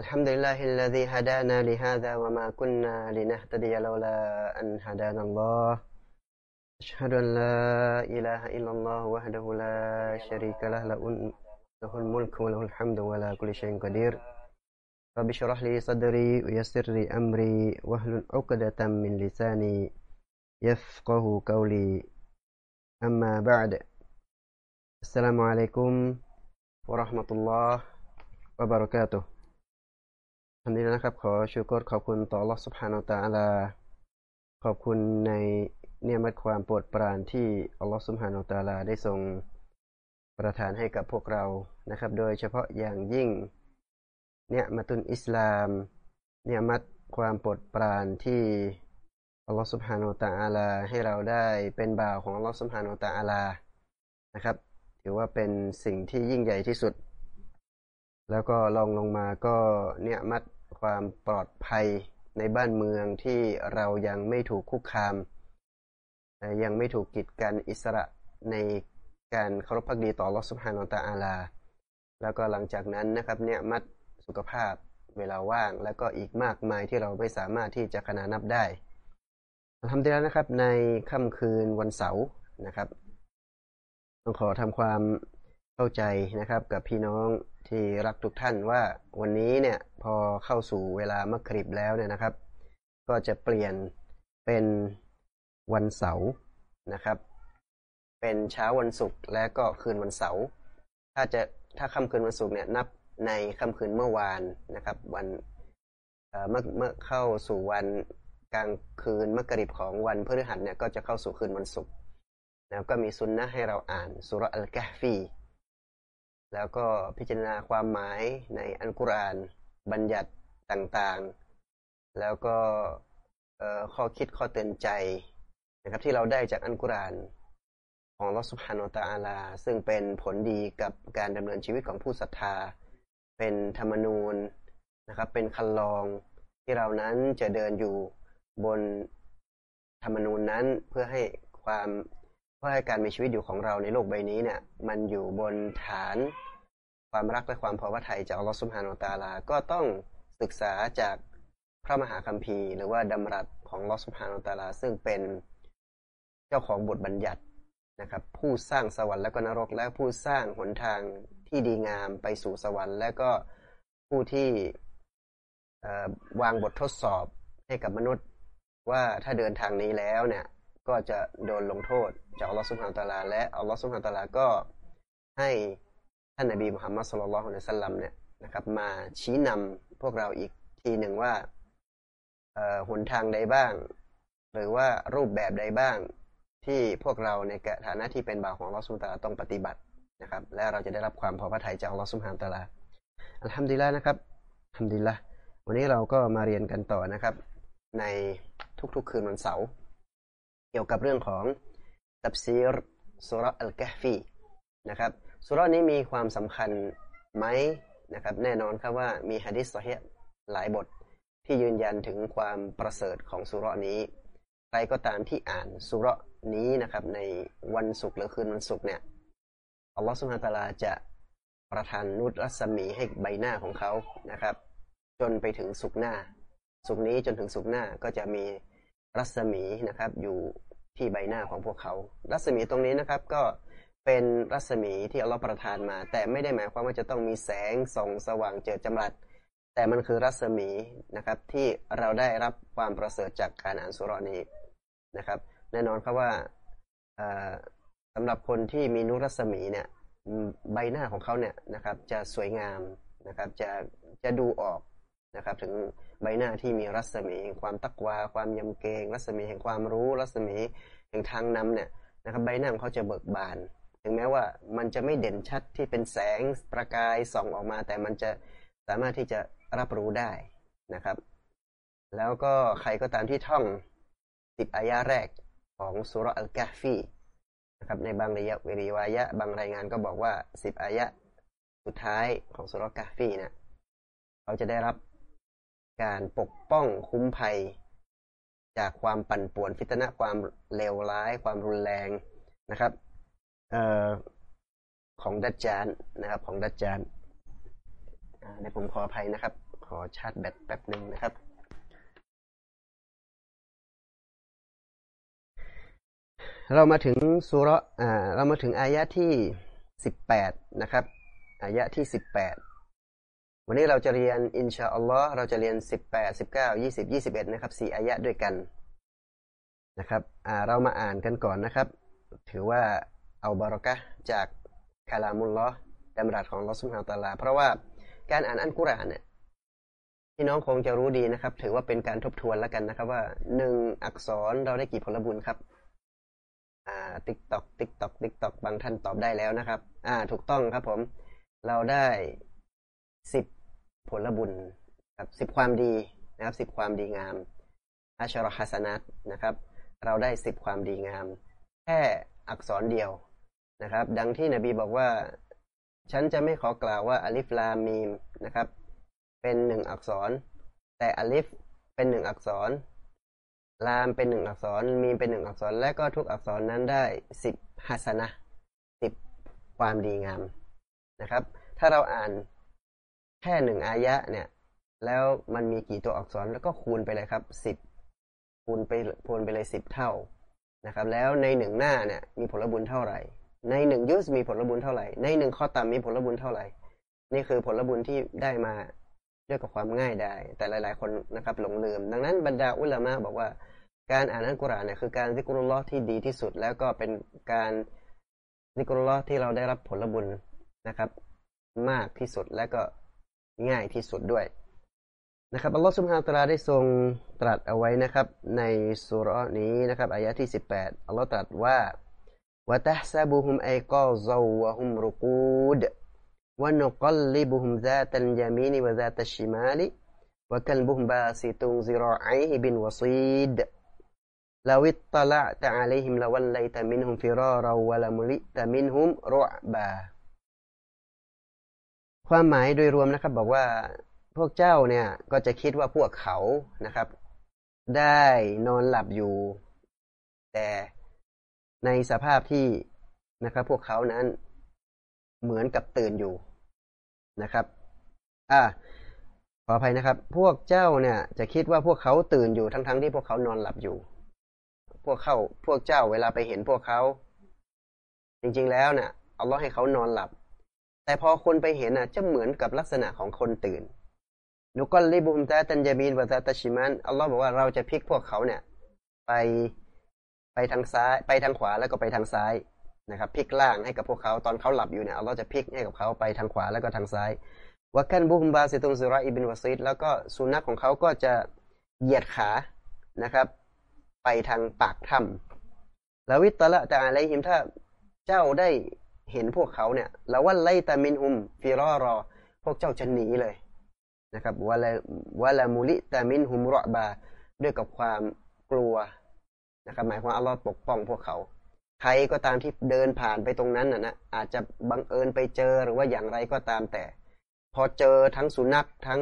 الحمد لله الذي هدانا لهذا وما كنا لنهتدي لولا أن هدانا الله. أشهد أن لا إله إلا الله وحده لا شريك له له الملك وله الحمد ولا كل شيء قدير. رب اشرح لي صدري ويسر لي أمري واحلل عقدة من لساني يفقه قولي. أما بعد السلام عليكم ورحمة الله وبركاته. ทำนี้นะครับ ขอชูกรขอบคุณต่อลอสุภาโนตาอัลา ขอบคุณในเนียมัดความโปรดปรานที่อัลลอฮฺสุบฮานาตาลาได้ทรงประทานให้กับพวกเรานะครับ โดยเฉพาะอย่างยิ่งเนี่ยมาตุนอิสลาม เนี่ยมัดความโปรดปรานที่อัลลอฮฺสุบฮานาตาอัลาให้เราได้เป็นบ่าวของอัลลอฮฺสุบฮานาตาอัลานะครับ ถือว่าเป็นสิ่งที่ยิ่งใหญ่ที่สุดแล้วก็ลองลงมาก็เนี่ยมัด ความปลอดภัยในบ้านเมืองที่เรายังไม่ถูกคุกคาม ยังไม่ถูกกีดกันอิสระในการเคารพพักดีต่อลอสุภานอตาอาลา แล้วก็หลังจากนั้นนะครับเนี่ยมัดสุขภาพเวลาว่าง แล้วก็อีกมากมายที่เราไม่สามารถที่จะขนานับได้ทำได้แล้วนะครับในค่ำคืนวันเสาร์นะครับ ต้องขอทำความเข้าใจนะครับกับพี่น้อง ที่รักทุกท่านว่าวันนี้เนี่ยพอเข้าสู่เวลามักริบแล้วเนี่ยนะครับ ก็จะเปลี่ยนเป็นวันเสาร์นะครับ เป็นเช้าวันศุกร์และก็คืนวันเสาร์ถ้าจะถ้าค่ำคืนวันศุกร์เนี่ยนับในค่ำคืนเมื่อวานนะครับ วันเมื่อเมื่อเข้าสู่วันกลางคืนมักริบของวันพฤหัสเนี่ยก็จะเข้าสู่คืนวันศุกร์แล้วก็มีซุนนะให้เราอ่านสุรอัลกะฟี แล้วก็พิจารณาความหมายในอัลกุรอานบัญญัติต่างๆ แล้วก็ข้อคิดข้อเตือนใจนะครับที่เราได้จากอัลกุรอานของลอสุภานอตาอาลา ซึ่งเป็นผลดีกับการดำเนินชีวิตของผู้ศรัทธา เป็นธรรมนูญนะครับ เป็นคันลองที่เรานั้นจะเดินอยู่บนธรรมนูญนั้นเพื่อให้ความ เพื่อให้การมีชีวิตอยู่ของเราในโลกใบนี้เนี่ย มันอยู่บนฐานความรักและความพอพระทัยจากอัลลอฮฺสุบฮานาตาลา ก็ต้องศึกษาจากพระมหาคัมภีร์ หรือว่าดำรัสของอัลลอฮฺสุบฮานาตาลา ซึ่งเป็นเจ้าของบทบัญญัตินะครับ ผู้สร้างสวรรค์และก็นรกและผู้สร้างหนทางที่ดีงามไปสู่สวรรค์ และก็ผู้ที่วางบททดสอบให้กับมนุษย์ว่าถ้าเดินทางนี้แล้วเนี่ย ก็จะโดนลงโทษจากอัลลอฮฺสุบฮานตะลา และอัลลอฮฺสุบฮานตะลาก็ให้ท่านนบีมุฮัมมัดสุลลัลฮุอะลัยฮิสลัมเนี่ยนะครับมาชี้นำพวกเราอีกทีหนึ่งว่าหนทางใดบ้าง หรือว่ารูปแบบใดบ้างที่พวกเราในฐานะที่เป็นบ่าวของอัลลอฮฺสุบฮาตลาต้องปฏิบัตินะครับ และเราจะได้รับความพอพระทัยจากอัลลอฮฺสุบฮานตะลาอัลฮัมดุลิลละนะครับอัลฮัมดุลิลละวันนี้เราก็มาเรียนกันต่อนะครับ ในทุกๆคืนวันเสาร์ เกี่ยวกับเรื่องของตับซีรสุรอัลกะฟีนะครับสุรนี้มีความสำคัญไหมนะครับ แน่นอนครับว่ามีฮะดิษสเฮหลายบทที่ยืนยันถึงความประเสริฐของสุรนี้ ใครก็ตามที่อ่านสุรนี้นะครับ ในวันศุกร์หรือคืนวันศุกร์เนี่ยอัลลอฮฺสุบฮาตาลาจะประทานนุตรัศมีให้ใบหน้าของเขานะครับ จนไปถึงสุกหน้า สุกนี้จนถึงสุกหน้าก็จะมี รัศมีนะครับอยู่ที่ใบหน้าของพวกเขา รัศมีตรงนี้นะครับก็เป็นรัศมีที่อัลลอฮฺประทานมา แต่ไม่ได้หมายความว่าจะต้องมีแสงส่องสว่างเจิดจำรัด แต่มันคือรัศมีนะครับที่เราได้รับความประเสริฐจากการอ่านสุรนี้นะครับ แน่นอนครับว่าสำหรับคนที่มีนุรัศมีเนี่ยใบหน้าของเขาเนี่ยนะครับจะสวยงามนะครับจะจะดูออก นะครับ ถึงใบหน้าที่มีรัศมีความตักวา ความยำเกรงรัศมีแห่งความรู้ รัศมีแห่งทางนำเนี่ยนะครับ ใบหน้าของเขาจะเบิกบาน ถึงแม้ว่ามันจะไม่เด่นชัดที่เป็นแสงประกายส่องออกมา แต่มันจะสามารถที่จะรับรู้ได้นะครับ แล้วก็ใครก็ตามที่ท่องสิบอายะแรกของสุรอัลกะฟีนะครับในบางระยะวิริวายะ บางรายงานก็บอกว่าสิบอายะสุดท้ายของสุรกะฟีเนี่ยเขาจะได้รับ การปกป้องคุ้มภัย จากความปั่นป่วนฟิตนะความเลวร้าย ความรุนแรงนะครับออของดัจจานนะครับ ของดัจจานในผมขออภัยนะครับขขอชาร์จแบตแป๊บหนึ่งนะครับเรามาถึงสุรอ่าเรามาถึงอายะที่สิบแปดนะครับ อายะที่สิบแปด วันนี้เราจะเรียนอินชาอัลลอฮ์เราจะเรียนสิบแปดสิบเก้ายี่สิบยี่สิบเอ็ดนะครับสี่อายะด้วยกันนะครับเรามาอ่านกันก่อนนะครับ ถือว่าเอาبركةจากكلام اللهดำรัสของอัลลอฮ์ سبحانه وتعالى เพราะว่าการอ่านอัลกุรอานเนี่ยพี่น้องคงจะรู้ดีนะครับ ถือว่าเป็นการทบทวนแล้วกันนะครับ ว่าหนึ่งอักษรเราได้กี่ผลบุญครับอ่า tick tock tick tock tick tock บางท่านตอบได้แล้วนะครับ อ่า ถูกต้องครับผม เราได้สิบ ผลบุญครับสิบความดีนะครับสิบความดีงามอัชรอฮัสนัตนะครับ เราได้สิบความดีงาม แค่อักษรเดียวนะครับ ดังที่นบีบอกว่า ฉันจะไม่ขอกล่าวว่าอัลิฟลามีมนะครับ เป็นหนึ่งอักษร แต่อัลิฟเป็นหนึ่งอักษร ลามเป็นหนึ่งอักษร มีมเป็นหนึ่งอักษร และก็ทุกอักษรนั้นได้สิบฮัสนะสิบความดีงามนะครับ ถ้าเราอ่าน แค่หนึ่งอายะเนี่ย แล้วมันมีกี่ตัวอักษรแล้วก็คูณไปเลยครับสิบคูณไปคูณไปเลยสิบเท่านะครับ แล้วในหนึ่งหน้าเนี่ยมีผลบุญเท่าไหร่ ในหนึ่งยุสมีผลบุญเท่าไหร่ ในหนึ่งข้อต่ำมีผลบุญเท่าไหร่ นี่คือผลบุญที่ได้มาด้วยกับความง่ายได้ แต่หลาย ๆ คนนะครับหลงลืม ดังนั้นบรรดาอุลามะบอกว่าการอ่านอัลกุรอานเนี่ยคือการซิกรุลลอฮ์ที่ดีที่สุด แล้วก็เป็นการซิกรุลลอฮ์ที่เราได้รับผลบุญนะครับ มากที่สุดและก็ ง่ายที่สุดด้วยนะครับอัลลอฮฺสุบฮานตราได้ทรงตรัสเอาไว้นะครับ ในสุรนี้นะครับอายะที่ 18อัลลอฮฺตรัสว่าวะตัฮซาบุฮุมไอกอซาวะฮุมรุกูดวะนุกลลิบุฮุมซาตันยามีนิวะซาตัชิมาลิวะกัลบุฮุมบาซิตุงซิรอไอฮิบินวะซีดลาวิตตละตะอะลัยฮิมละวันไลตะมินฮุมฟิรอราวะละมุลิตะมินฮุมรุบา ความหมายโดยรวมนะครับ บอกว่าพวกเจ้าเนี่ยก็จะคิดว่าพวกเขานะครับ ได้นอนหลับอยู่ แต่ในสภาพที่นะครับ พวกเขานั้นเหมือนกับตื่นอยู่นะครับ อ่าขออภัยนะครับ พวกเจ้าเนี่ย จะคิดว่าพวกเขาตื่นอยู่ทั้งๆทที่พวกเขานอนหลับอยู่ พวกเขาพวกเจ้าเวลาไปเห็นพวกเขา จริง ๆ แล้วเนี่ยเอาล้อให้เขานอนหลับ แต่พอคนไปเห็นน่ะจะเหมือนกับลักษณะของคนตื่นนุกอลลิบุมตาตันยามีนวะตาตชิมันอัลลอฮ์บอกว่าเราจะพลิกพวกเขาเนี่ย ไปไปทางซ้าย ไปทางขวาแล้วก็ไปทางซ้ายนะครับพลิกล่างให้กับพวกเขาตอนเขาหลับอยู่เนี่ยอัลลอฮ์จะพลิกให้กับเขาไปทางขวาแล้วก็ทางซ้ายวะกันบุมบาซิตุนซิรออิบินวะซีดแล้วก็สุนัขของเขาก็จะเหยียดขานะครับ ไปทางปากถ้ำแล้ววิตละแต่อะไรหิมถ้าเจ้าได้ เห็นพวกเขาเนี่ยแล้วว่าไลตามินอุมฟิรอรอ พวกเจ้าจะหนีเลยนะครับวะละวะละมุลิตามินฮุมรอบา ด้วยกับความกลัวนะครับ หมายความอัลลอฮ์ปกป้องพวกเขา ใครก็ตามที่เดินผ่านไปตรงนั้นนะนะอาจจะบังเอิญไปเจอหรือว่าอย่างไรก็ตามแต่ พอเจอทั้งสุนัขทั้ง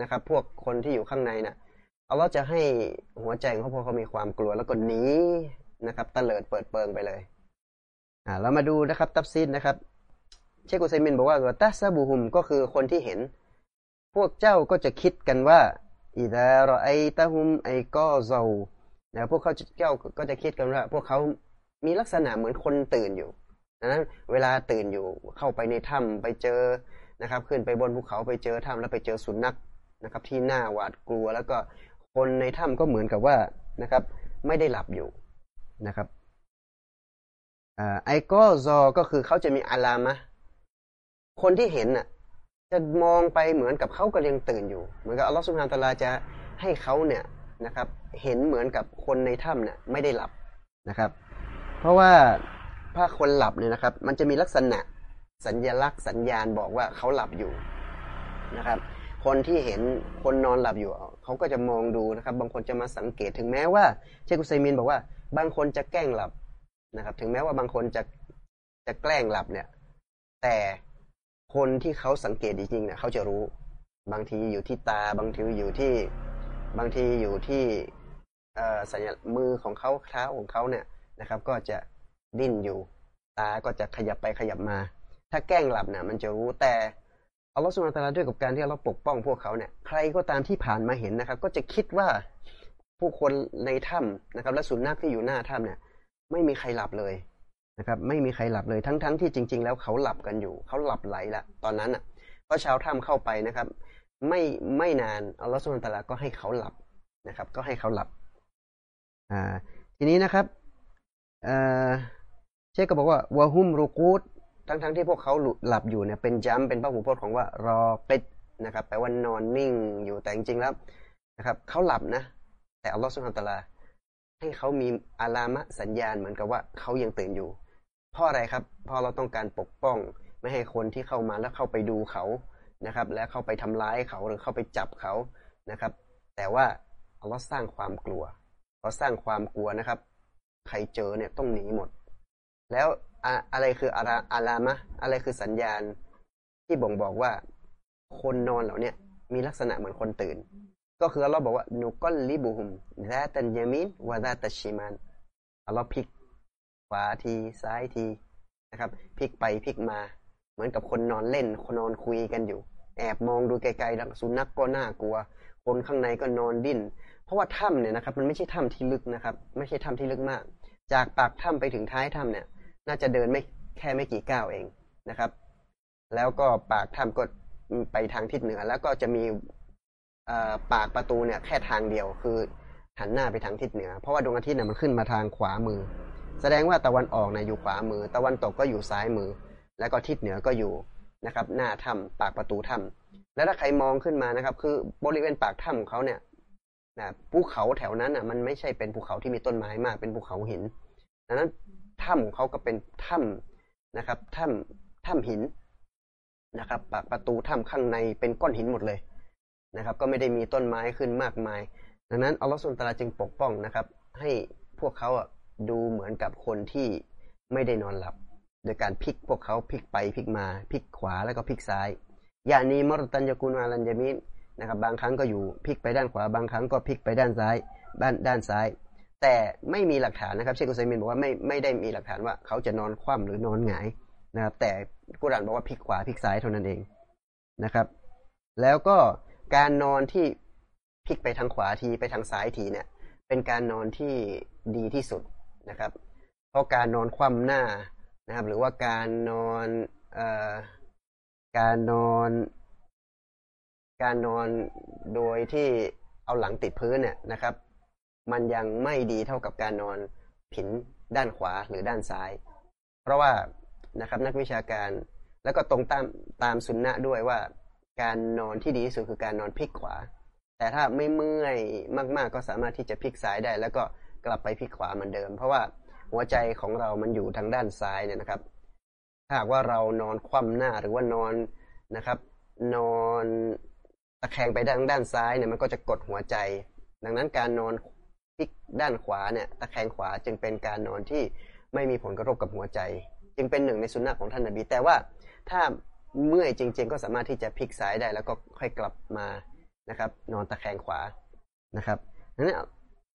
นะครับ พวกคนที่อยู่ข้างในนะ่ะอัลลอฮ์จะให้หัวใจของเขาพอเขามีความกลัวแล้วก็หนีนะครับตะเลิดเปิดเปิงไปเลย อ่าเรามาดูนะครับตับซิดนะครับ เชคุซัยมินบอกว่าตัสบูฮุมก็คือคนที่เห็น พวกเจ้าก็จะคิดกันว่าอิดารอไอตะฮุมไอก็เซานะพวกเขาเจ้าก็จะคิดกันว่า พวกเขามีลักษณะเหมือนคนตื่นอยู่ดังนั้นเวลาตื่นอยู่เข้าไปในถ้ำไปเจอนะครับ ขึ้นไปบนภูเขาไปเจอถ้ำแล้วไปเจอสุนัขนะครับ ที่หน้าหวาดกลัว แล้วก็คนในถ้ำก็เหมือนกับว่านะครับ ไม่ได้หลับอยู่นะครับ ไอก็ซอก็คือเขาจะมีอารามะคนที่เห็นน่ะ จะมองไปเหมือนกับเขาก็ยังตื่นอยู่ เหมือนกับอัลลอฮฺสุบฮานตะลาจะให้เขาเนี่ยนะครับ เห็นเหมือนกับคนในถ้ำเนี่ยไม่ได้หลับนะครับ เพราะว่าถ้าคนหลับเนี่ยนะครับ มันจะมีลักษณะสัญญลักษณ์สัญญาณบอกว่าเขาหลับอยู่นะครับ คนที่เห็นคนนอนหลับอยู่เขาก็จะมองดูนะครับ บางคนจะมาสังเกตถึงแม้ว่า เชคุซัยมินบอกว่า บางคนจะแกล้งหลับ นะครับ ถึงแม้ว่าบางคนจะจะแกล้งหลับเนี่ย แต่คนที่เขาสังเกตจริงๆเนี่ยเขาจะรู้ บางทีอยู่ที่ตา บางทีอยู่ที่ บางทีอยู่ที่สัญญามือของเขาเท้าของเขาเนี่ยนะครับ ก็จะดิ้นอยู่ ตาก็จะขยับไปขยับมา ถ้าแกล้งหลับเนี่ยมันจะรู้แต่อัลลอฮฺสุลตาราด้วยกับการที่เราปกป้องพวกเขาเนี่ยใครก็ตามที่ผ่านมาเห็นนะครับ ก็จะคิดว่าผู้คนในถ้ำนะครับ และสุนัขที่อยู่หน้าถ้ำเนี่ย ไม่มีใครหลับเลยนะครับ ไม่มีใครหลับเลยทั้งๆทที่จริง ๆ แล้วเขาหลับกันอยู่ เขาหลับไหลละตอนนั้นอะเพราะชาวถ้ำเข้าไปนะครับ ไม่ไม่นานอัลลอฮฺสุลตาราก็ให้เขาหลับนะครับ ก็ให้เขาหลับอ่าทีนี้นะครับอ่าเชคก็บอกว่าวะฮุมรูกูดทั้งๆทที่พวกเขาหลับอยู่เนี่ยเป็นจำเป็นพระหูพจน์ของว่ารอปิดนะครับแปลว่านอนนิ่งอยู่แต่จริงๆแล้วนะครับเขาหลับนะ แต่อัลลอฮฺสุลตารา ให้เขามีอารามะสัญญาณเหมือนกับว่าเขายังตื่นอยู่ เพราะอะไรครับ เพราะเราต้องการปกป้อง ไม่ให้คนที่เข้ามาแล้วเข้าไปดูเขานะครับ และเข้าไปทำร้ายเขาหรือเข้าไปจับเขานะครับ แต่ว่าอัลลอฮ์สร้างความกลัวเขาสร้างความกลัวนะครับ ใครเจอเนี่ยต้องหนีหมด แล้วอะไรคืออาราอารามะอะไรคือสัญญาณที่บ่งบอกว่าคนนอนเหล่านี้มีลักษณะเหมือนคนตื่น ก็คือเราบอกว่านุกอลลิบุฮุมแลตันยามินวาดาตชิมันเราพลิกขวาทีซ้ายทีนะครับพลิกไปพลิกมา เหมือนกับคนนอนเล่น คนนอนคุยกันอยู่ แอบมองดูไกลๆแล้วสุนัขกก็น่ากลัว คนข้างในก็นอนดิ้น เพราะว่าถ้ำเนี่ยนะครับ มันไม่ใช่ถ้ำที่ลึกนะครับ ไม่ใช่ถ้ำที่ลึกมาก จากปากถ้ำไปถึงท้ายถ้ำเนี่ย น่าจะเดินไม่แค่ไม่กี่ก้าวเองนะครับ แล้วก็ปากถ้ำก็ไปทางทิศเหนือ แล้วก็จะมี ปากประตูเนี่ยแค่ทางเดียวคือหันหน้าไปทางทิศเหนือ เพราะว่าดวงอาทิตย์เนี่ยมันขึ้นมาทางขวามือ แสดงว่าตะวันออกเนี่ยอยู่ขวามือ ตะวันตกก็อยู่ซ้ายมือ แล้วก็ทิศเหนือก็อยู่นะครับ หน้าถ้ำปากประตูถ้ำแล้วถ้าใครมองขึ้นมานะครับ คือบริเวณปากถ้ำของเขาเนี่ยนะภูเขาแถวนั้นอะ มันไม่ใช่เป็นภูเขาที่มีต้นไม้มากเป็นภูเขาหินดังนั้นถ้ำของเขาก็เป็นถ้ำนะครับถ้ำถ้ำหินนะครับ ปากประตูถ้ำข้างในเป็นก้อนหินหมดเลย นะครับ ก็ไม่ได้มีต้นไม้ขึ้นมากมาย ดังนั้นอัลลอฮฺสุลตาราจึงปกป้องนะครับ ให้พวกเขาดูเหมือนกับคนที่ไม่ได้นอนหลับ โดยการพลิกพวกเขาพลิกไปพลิกมาพลิกขวาแล้วก็พลิกซ้ายอย่างนี้มรตันยากุนอาลันยามินนะครับ บางครั้งก็อยู่พลิกไปด้านขวาบางครั้งก็พลิกไปด้านซ้ายด้านด้านซ้าย แต่ไม่มีหลักฐานนะครับเชคุซัยมินบอกว่าไม่ไม่ได้มีหลักฐานว่าเขาจะนอนคว่ำหรือนอนหงายนะครับ แต่กุรานบอกว่าพลิกขวาพลิกซ้ายเท่านั้นเองนะครับ แล้วก็ การนอนที่พลิกไปทางขวาทีไปทางซ้ายทีเนี่ย เป็นการนอนที่ดีที่สุดนะครับ เพราะการนอนคว่ำหน้านะครับ หรือว่าการนอนเอ่อการนอน การนอนโดยที่เอาหลังติดพื้นเนี่ยนะครับ มันยังไม่ดีเท่ากับการนอนผินด้านขวาหรือด้านซ้าย เพราะว่านะครับนักวิชาการแล้วก็ตรงตามตามสุนนะด้วยว่า การนอนที่ดีที่สุดคือการนอนพลิกขวา แต่ถ้าไม่เมื่อยมาก ๆ ก็สามารถที่จะพลิกซ้ายได้ แล้วก็กลับไปพลิกขวาเหมือนเดิม เพราะว่าหัวใจของเรามันอยู่ทางด้านซ้ายเนี่ยนะครับถ้าหากว่าเรานอนคว่ำหน้าหรือว่านอนนะครับ นอนตะแคงไปด้านด้านซ้ายเนี่ยมันก็จะกดหัวใจ ดังนั้นการนอนพลิกด้านขวาเนี่ยตะแคงขวาจึงเป็นการนอนที่ไม่มีผลกระทบกับหัวใจ จึงเป็นหนึ่งในสุนนะของท่านนบีแต่ว่าถ้า เมื่อยจริง ๆ ก็สามารถที่จะพลิกซ้ายได้ แล้วก็ค่อยกลับมานะครับ นอนตะแคงขวานะครับนั้น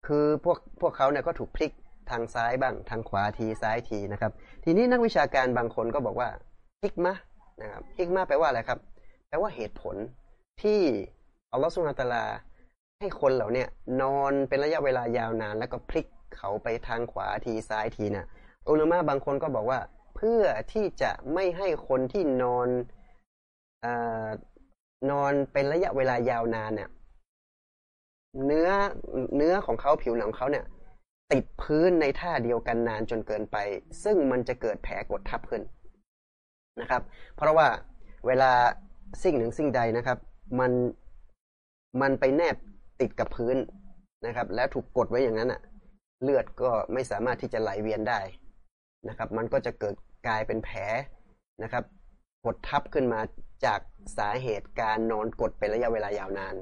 คือพวกพวกเขาเนี่ยก็ถูกพลิกทางซ้ายบ้างทางขวาทีซ้ายทีนะครับ ทีนี้นักวิชาการบางคนก็บอกว่าฮิกมะนะครับฮิกมะแปลว่าอะไรครับ แปลว่าเหตุผลที่อัลลอฮฺสุลตาลาให้คนเหล่านี้นอนเป็นระยะเวลายาวนาน แล้วก็พลิกเขาไปทางขวาทีซ้ายทีนะ่ะอุลามะบางคนก็บอกว่า พื่อที่จะไม่ให้คนที่นอนอนอนเป็นระยะเวลายาวนานเนี่ย เนื้อเนื้อของเขาผิวหนังของเขาเนี่ย ติดพื้นในท่าเดียวกันนานจนเกินไป ซึ่งมันจะเกิดแผลกดทับขึ้นนะครับ เพราะว่าเวลาสิ่งหนึ่งสิ่งใดนะครับ มันมันไปแนบติดกับพื้นนะครับ แล้วถูกกดไว้อย่างนั้นอะ เลือดก็ไม่สามารถที่จะไหลเวียนได้นะครับ มันก็จะเกิด กลายเป็นแผลนะครับกดทับขึ้นมาจากสาเหตุการนอนกดเป็นระยะเวลายาวนาน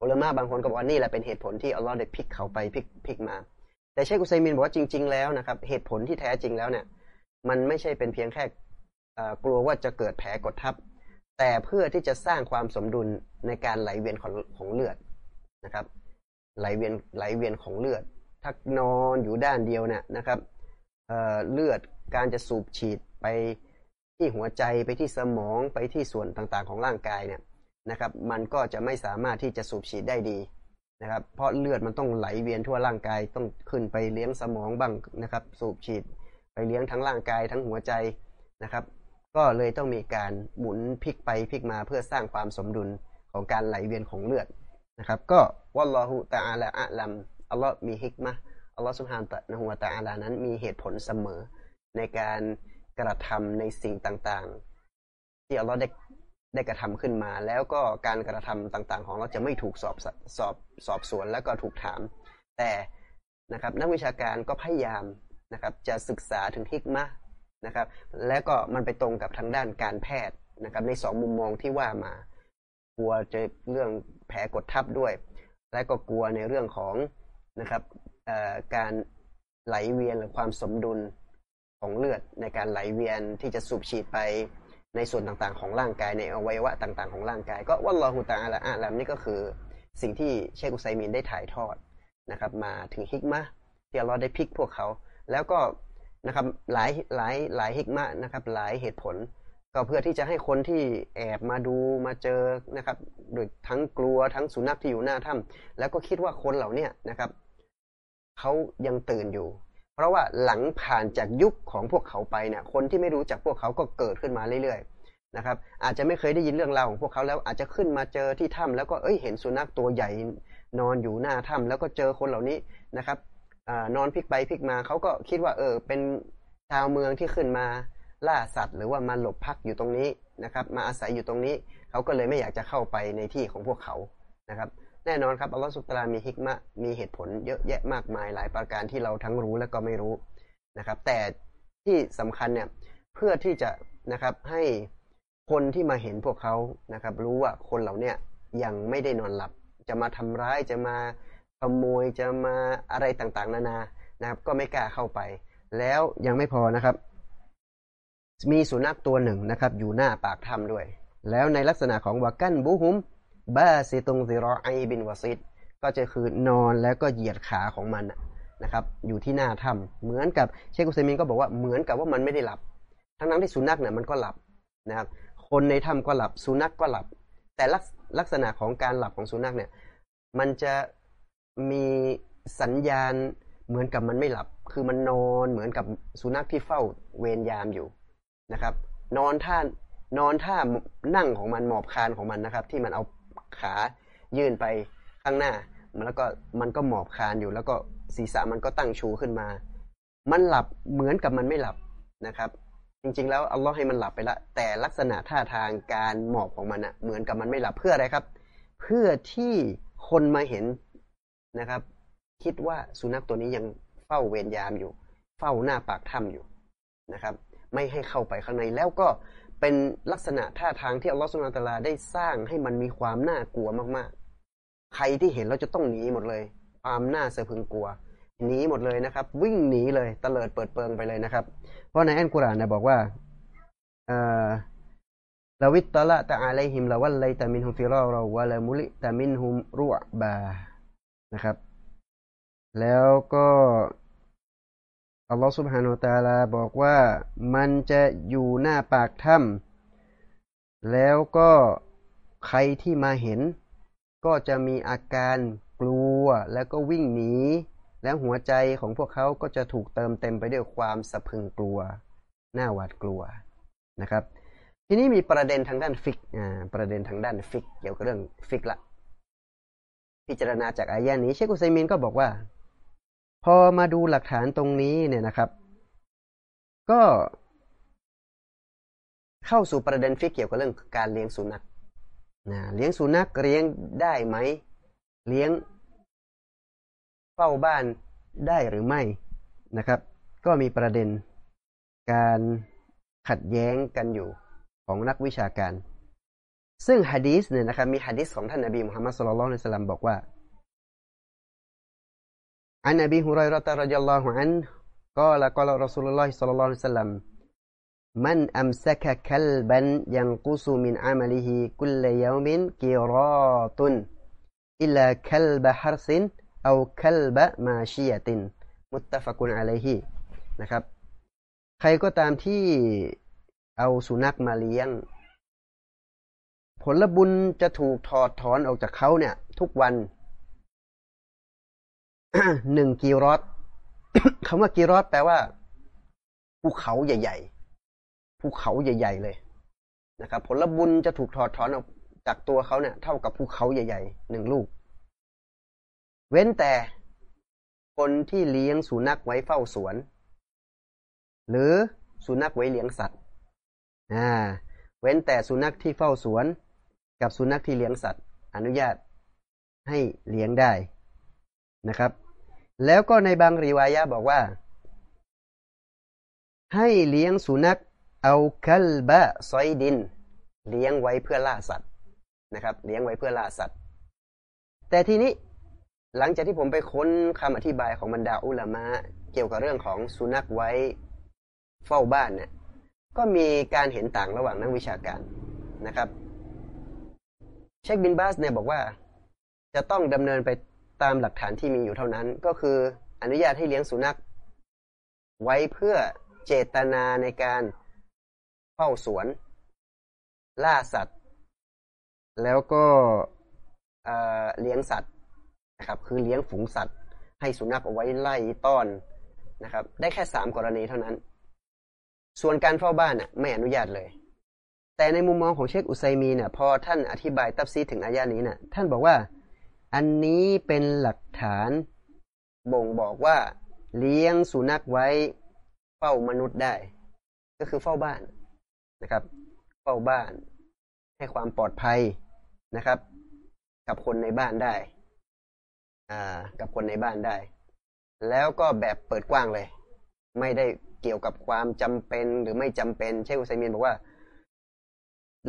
อุลามะบางคนก็บอกว่านี่แหละเป็นเหตุผลที่อัลลอฮ์ได้พลิกเขาไปพลิกพลิกมา แต่เชคอุซัยมินบอกว่าจริง ๆ แล้วนะครับ เหตุผลที่แท้จริงแล้วเนี่ย มันไม่ใช่เป็นเพียงแค่กลัวว่าจะเกิดแผลกดทับ แต่เพื่อที่จะสร้างความสมดุลในการไหลเวียนของของเลือดนะครับ ไหลเวียนไหลเวียนของเลือด ถ้านอนอยู่ด้านเดียวเนี่ยนะครับเเลือด การจะสูบฉีดไปที่หัวใจไปที่สมองไปที่ส่วนต่างๆ ของร่างกายเนี่ยนะครับ มันก็จะไม่สามารถที่จะสูบฉีดได้ดีนะครับ เพราะเลือดมันต้องไหลเวียนทั่วร่างกายต้องขึ้นไปเลี้ยงสมองบ้างนะครับ สูบฉีด ไปเลี้ยงทั้งร่างกายทั้งหัวใจนะครับ ก็เลยต้องมีการหมุนพลิกไปพลิกมาเพื่อสร้างความสมดุลของการไหลเวียนของเลือดนะครับ ก็วัลลอฮุตะอาลาอะลัมอัลลอฮ์มีฮิกมะอัลลอฮ์สุฮานตะนะฮุวะตะอาลานั้นมีเหตุผลเสมอ ในการกระทำในสิ่งต่างๆ ที่อัลลอฮ์ได้ได้กระทำขึ้นมา แล้วก็การกระทำต่าง ๆ ของเราจะไม่ถูกสอบสอบสอบสวนแล้วก็ถูกถาม แต่นะครับนักวิชาการก็พยายามนะครับจะศึกษาถึงฮิกมะนะครับ และก็มันไปตรงกับทางด้านการแพทย์นะครับ ในสองมุมมองที่ว่ามา กลัวจะเรื่องแผลกดทับด้วย และก็กลัวในเรื่องของนะครับการไหลเวียนหรือความสมดุล ของเลือดในการไหลเวียนที่จะสูบฉีดไปในส่วนต่างๆ ของร่างกายในอวัยวะต่างๆ ของร่างกาย ก็วัลลอฮุตาอัลอาลัมนี่ก็คือสิ่งที่เชคุไซมินได้ถ่ายทอดนะครับ มาถึงฮิกมะที่เราได้พิกพวกเขา แล้วก็นะครับหลายหลายหลายฮิกมะนะครับ หลายเหตุผล ก็เพื่อที่จะให้คนที่แอบมาดูมาเจอนะครับ โดยทั้งกลัวทั้งสุนัขที่อยู่หน้าถ้ำแล้วก็คิดว่าคนเหล่านี้นะครับเขายังตื่นอยู่ เพราะว่าหลังผ่านจากยุคของพวกเขาไปเนี่ยคนที่ไม่รู้จักพวกเขาก็เกิดขึ้นมาเรื่อยๆนะครับ อาจจะไม่เคยได้ยินเรื่องราวของพวกเขาแล้วอาจจะขึ้นมาเจอที่ถ้ำแล้วก็เอ้ยเห็นสุนัขตัวใหญ่นอนอยู่หน้าถ้ำแล้วก็เจอคนเหล่านี้นะครับอนอนพลิกไปพลิกมาเขาก็คิดว่าเออเป็นชาวเมืองที่ขึ้นมาล่าสัตว์ หรือว่ามาหลบพักอยู่ตรงนี้นะครับ มาอาศัยอยู่ตรงนี้เขาก็เลยไม่อยากจะเข้าไปในที่ของพวกเขานะครับ แน่นอนครับอัลลอฮฺสุตลามีฮิกมะมีเหตุผลเยอะแยะมากมายหลายประการที่เราทั้งรู้และก็ไม่รู้นะครับ แต่ที่สำคัญเนี่ยเพื่อที่จะนะครับให้คนที่มาเห็นพวกเขานะครับ รู้ว่าคนเหล่านี้ยังไม่ได้นอนหลับ จะมาทำร้ายจะมาขโมยจะมาอะไรต่างๆ นานานะครับ ก็ไม่กล้าเข้าไป แล้วยังไม่พอนะครับ มีสุนัขตัวหนึ่งนะครับ อยู่หน้าปากถ้ำด้วย แล้วในลักษณะของวากันบุฮุม บาซิตุงซิรอไอบินวาซิดก็จะคือนอนแล้วก็เหยียดขาของมันนะครับ อยู่ที่หน้าถ้ำเหมือนกับเชคุซมินก็บอกว่าเหมือนกับว่ามันไม่ได้หลับ ทั้งนั้นที่สุนัขเนี่ยมันก็หลับนะครับ คนในถ้ำก็หลับ สุนัขกก็หลับ แต่ลักษณะของการหลับของสุนัขเนี่ย มันจะมีสัญญาณเหมือนกับมันไม่หลับ คือมันนอนเหมือนกับสุนัขที่เฝ้าเวรยามอยู่นะครับ นอนท่านอนท่านั่งของมันหมอบคานของมันนะครับ ที่มันเอา ขายื่นไปข้างหน้า แล้วก็มันก็หมอบคานอยู่ แล้วก็ศีรษะมันก็ตั้งชูขึ้นมา มันหลับเหมือนกับมันไม่หลับนะครับ จริงๆ แล้วอัลลอฮ์ให้มันหลับไปละ แต่ลักษณะท่าทางการหมอบของมันอะเหมือนกับมันไม่หลับเพื่ออะไรครับ เพื่อที่คนมาเห็นนะครับ คิดว่าสุนัขตัวนี้ยังเฝ้าเวรยามอยู่ เฝ้าหน้าปากถ้ำอยู่นะครับ ไม่ให้เข้าไปข้างในแล้วก็ เป็นลักษณะท่าทางที่อัลลอฮฺสุลตาราได้สร้างให้มันมีความน่ากลัวมากๆ ใครที่เห็นเราจะต้องหนีหมดเลย ความน่าสะพึงกลัวหนีหมดเลยนะครับ วิ่งหนีเลยตะเลิดเปิดเปิงไปเลยนะครับ เพราะในอัลกุรานนะบอกว่าลาวิตตละตะอาลัยฮิมลาวัลไลตามินฮุมฟิรอเราวะลามุลิตามินฮุมรุบานะครับ แล้วก็ อัลลอฮฺสุบฮานาตาลาบอกว่ามันจะอยู่หน้าปากถ้ำแล้วก็ใครที่มาเห็น ก็จะมีอาการกลัวแล้วก็วิ่งหนี แล้วหัวใจของพวกเขาก็จะถูกเติมเต็มไปด้วยความสะพึงกลัว หน้าหวาดกลัวนะครับ ทีนี้มีประเด็นทางด้านฟิกอ่าประเด็นทางด้านฟิกเกี่ยวกับเรื่องฟิกละพิจารณาจากอายะนี้เชคุซัยมินก็บอกว่า อมาดูหลักฐานตรงนี้เนี่ยนะครับ ก็เข้าสู่ประเด็นฟิกเกี่ยวกับเรื่องการเลี้ยงสุนัขนะเลี้ยงสุนัขเลี้ยงได้ไหม เลี้ยงเฝ้าบ้านได้หรือไม่นะครับ ก็มีประเด็นการขัดแย้งกันอยู่ของนักวิชาการ ซึ่งฮะดีสเนี่ยนะครับมีฮะดีสของท่านนบีมุฮัมมัดสุลลัลในสลัมบอกว่า عن أبي هريرة رضي الله عنه قال قال رسول الله صلى الله عليه وسلم من أمسك كلبا ينقص من عمله كل يوم قيراط إلا كلب حرس أو كلب ماشية متفق عليه นะครับ ใครก็ตามที่ เอาสุนัขมาเลี้ยง ผลบุญจะถูกถอดถอนออกจากเขาเนี่ย ทุกวัน หนึ่งกีรอดคำว่ากีรอดแปลว่าภูเขาใหญ่ ๆ ภูเขาใหญ่ ๆ เลยนะครับ ผลบุญจะถูกถอดถอนออกจากตัวเขาเนี่ย เท่ากับภูเขาใหญ่ๆหนึ่งลูก เว้นแต่คนที่เลี้ยงสุนัขไว้เฝ้าสวน หรือสุนัขไว้เลี้ยงสัตว์อ่าเว้นแต่สุนัขที่เฝ้าสวน กับสุนัขที่เลี้ยงสัตว์ อนุญาตให้เลี้ยงได้ นะครับ แล้วก็ในบางรีวายะบอกว่า ให้เลี้ยงสุนัขเอาคัลบะซอยดิน เลี้ยงไว้เพื่อล่าสัตว์นะครับ เลี้ยงไว้เพื่อล่าสัตว์ แต่ทีนี้หลังจากที่ผมไปค้นคำอธิบายของบรรดาอุลามะเกี่ยวกับเรื่องของสุนัขไว้เฝ้าบ้านเนี่ยก็มีการเห็นต่างระหว่างนักวิชาการนะครับ เชคบินบาสเนี่ยบอกว่า จะต้องดำเนินไป ตามหลักฐานที่มีอยู่เท่านั้น ก็คืออนุญาตให้เลี้ยงสุนัข ไว้เพื่อเจตนาในการเฝ้าสวน ล่าสัตว์ แล้วก็เลี้ยงสัตว์นะครับคือเลี้ยงฝูงสัตว์ ให้สุนัขเอาไว้ไล่ต้อนนะครับ ได้แค่สามกรณีเท่านั้น ส่วนการเฝ้าบ้านน่ะไม่อนุญาตเลย แต่ในมุมมองของเชคอุไซมีเนี่ยพอท่านอธิบายตับซีถึงอายานี้เนี่ยท่านบอกว่า อันนี้เป็นหลักฐาน บ่งบอกว่า เลี้ยงสุนัขไว้ เฝ้ามนุษย์ได้ ก็คือเฝ้าบ้านนะครับ เฝ้าบ้าน ให้ความปลอดภัยนะครับ กับคนในบ้านได้กับคนในบ้านได้ แล้วก็แบบเปิดกว้างเลย ไม่ได้เกี่ยวกับความจำเป็นหรือไม่จำเป็น เชคุไซมีนบอกว่า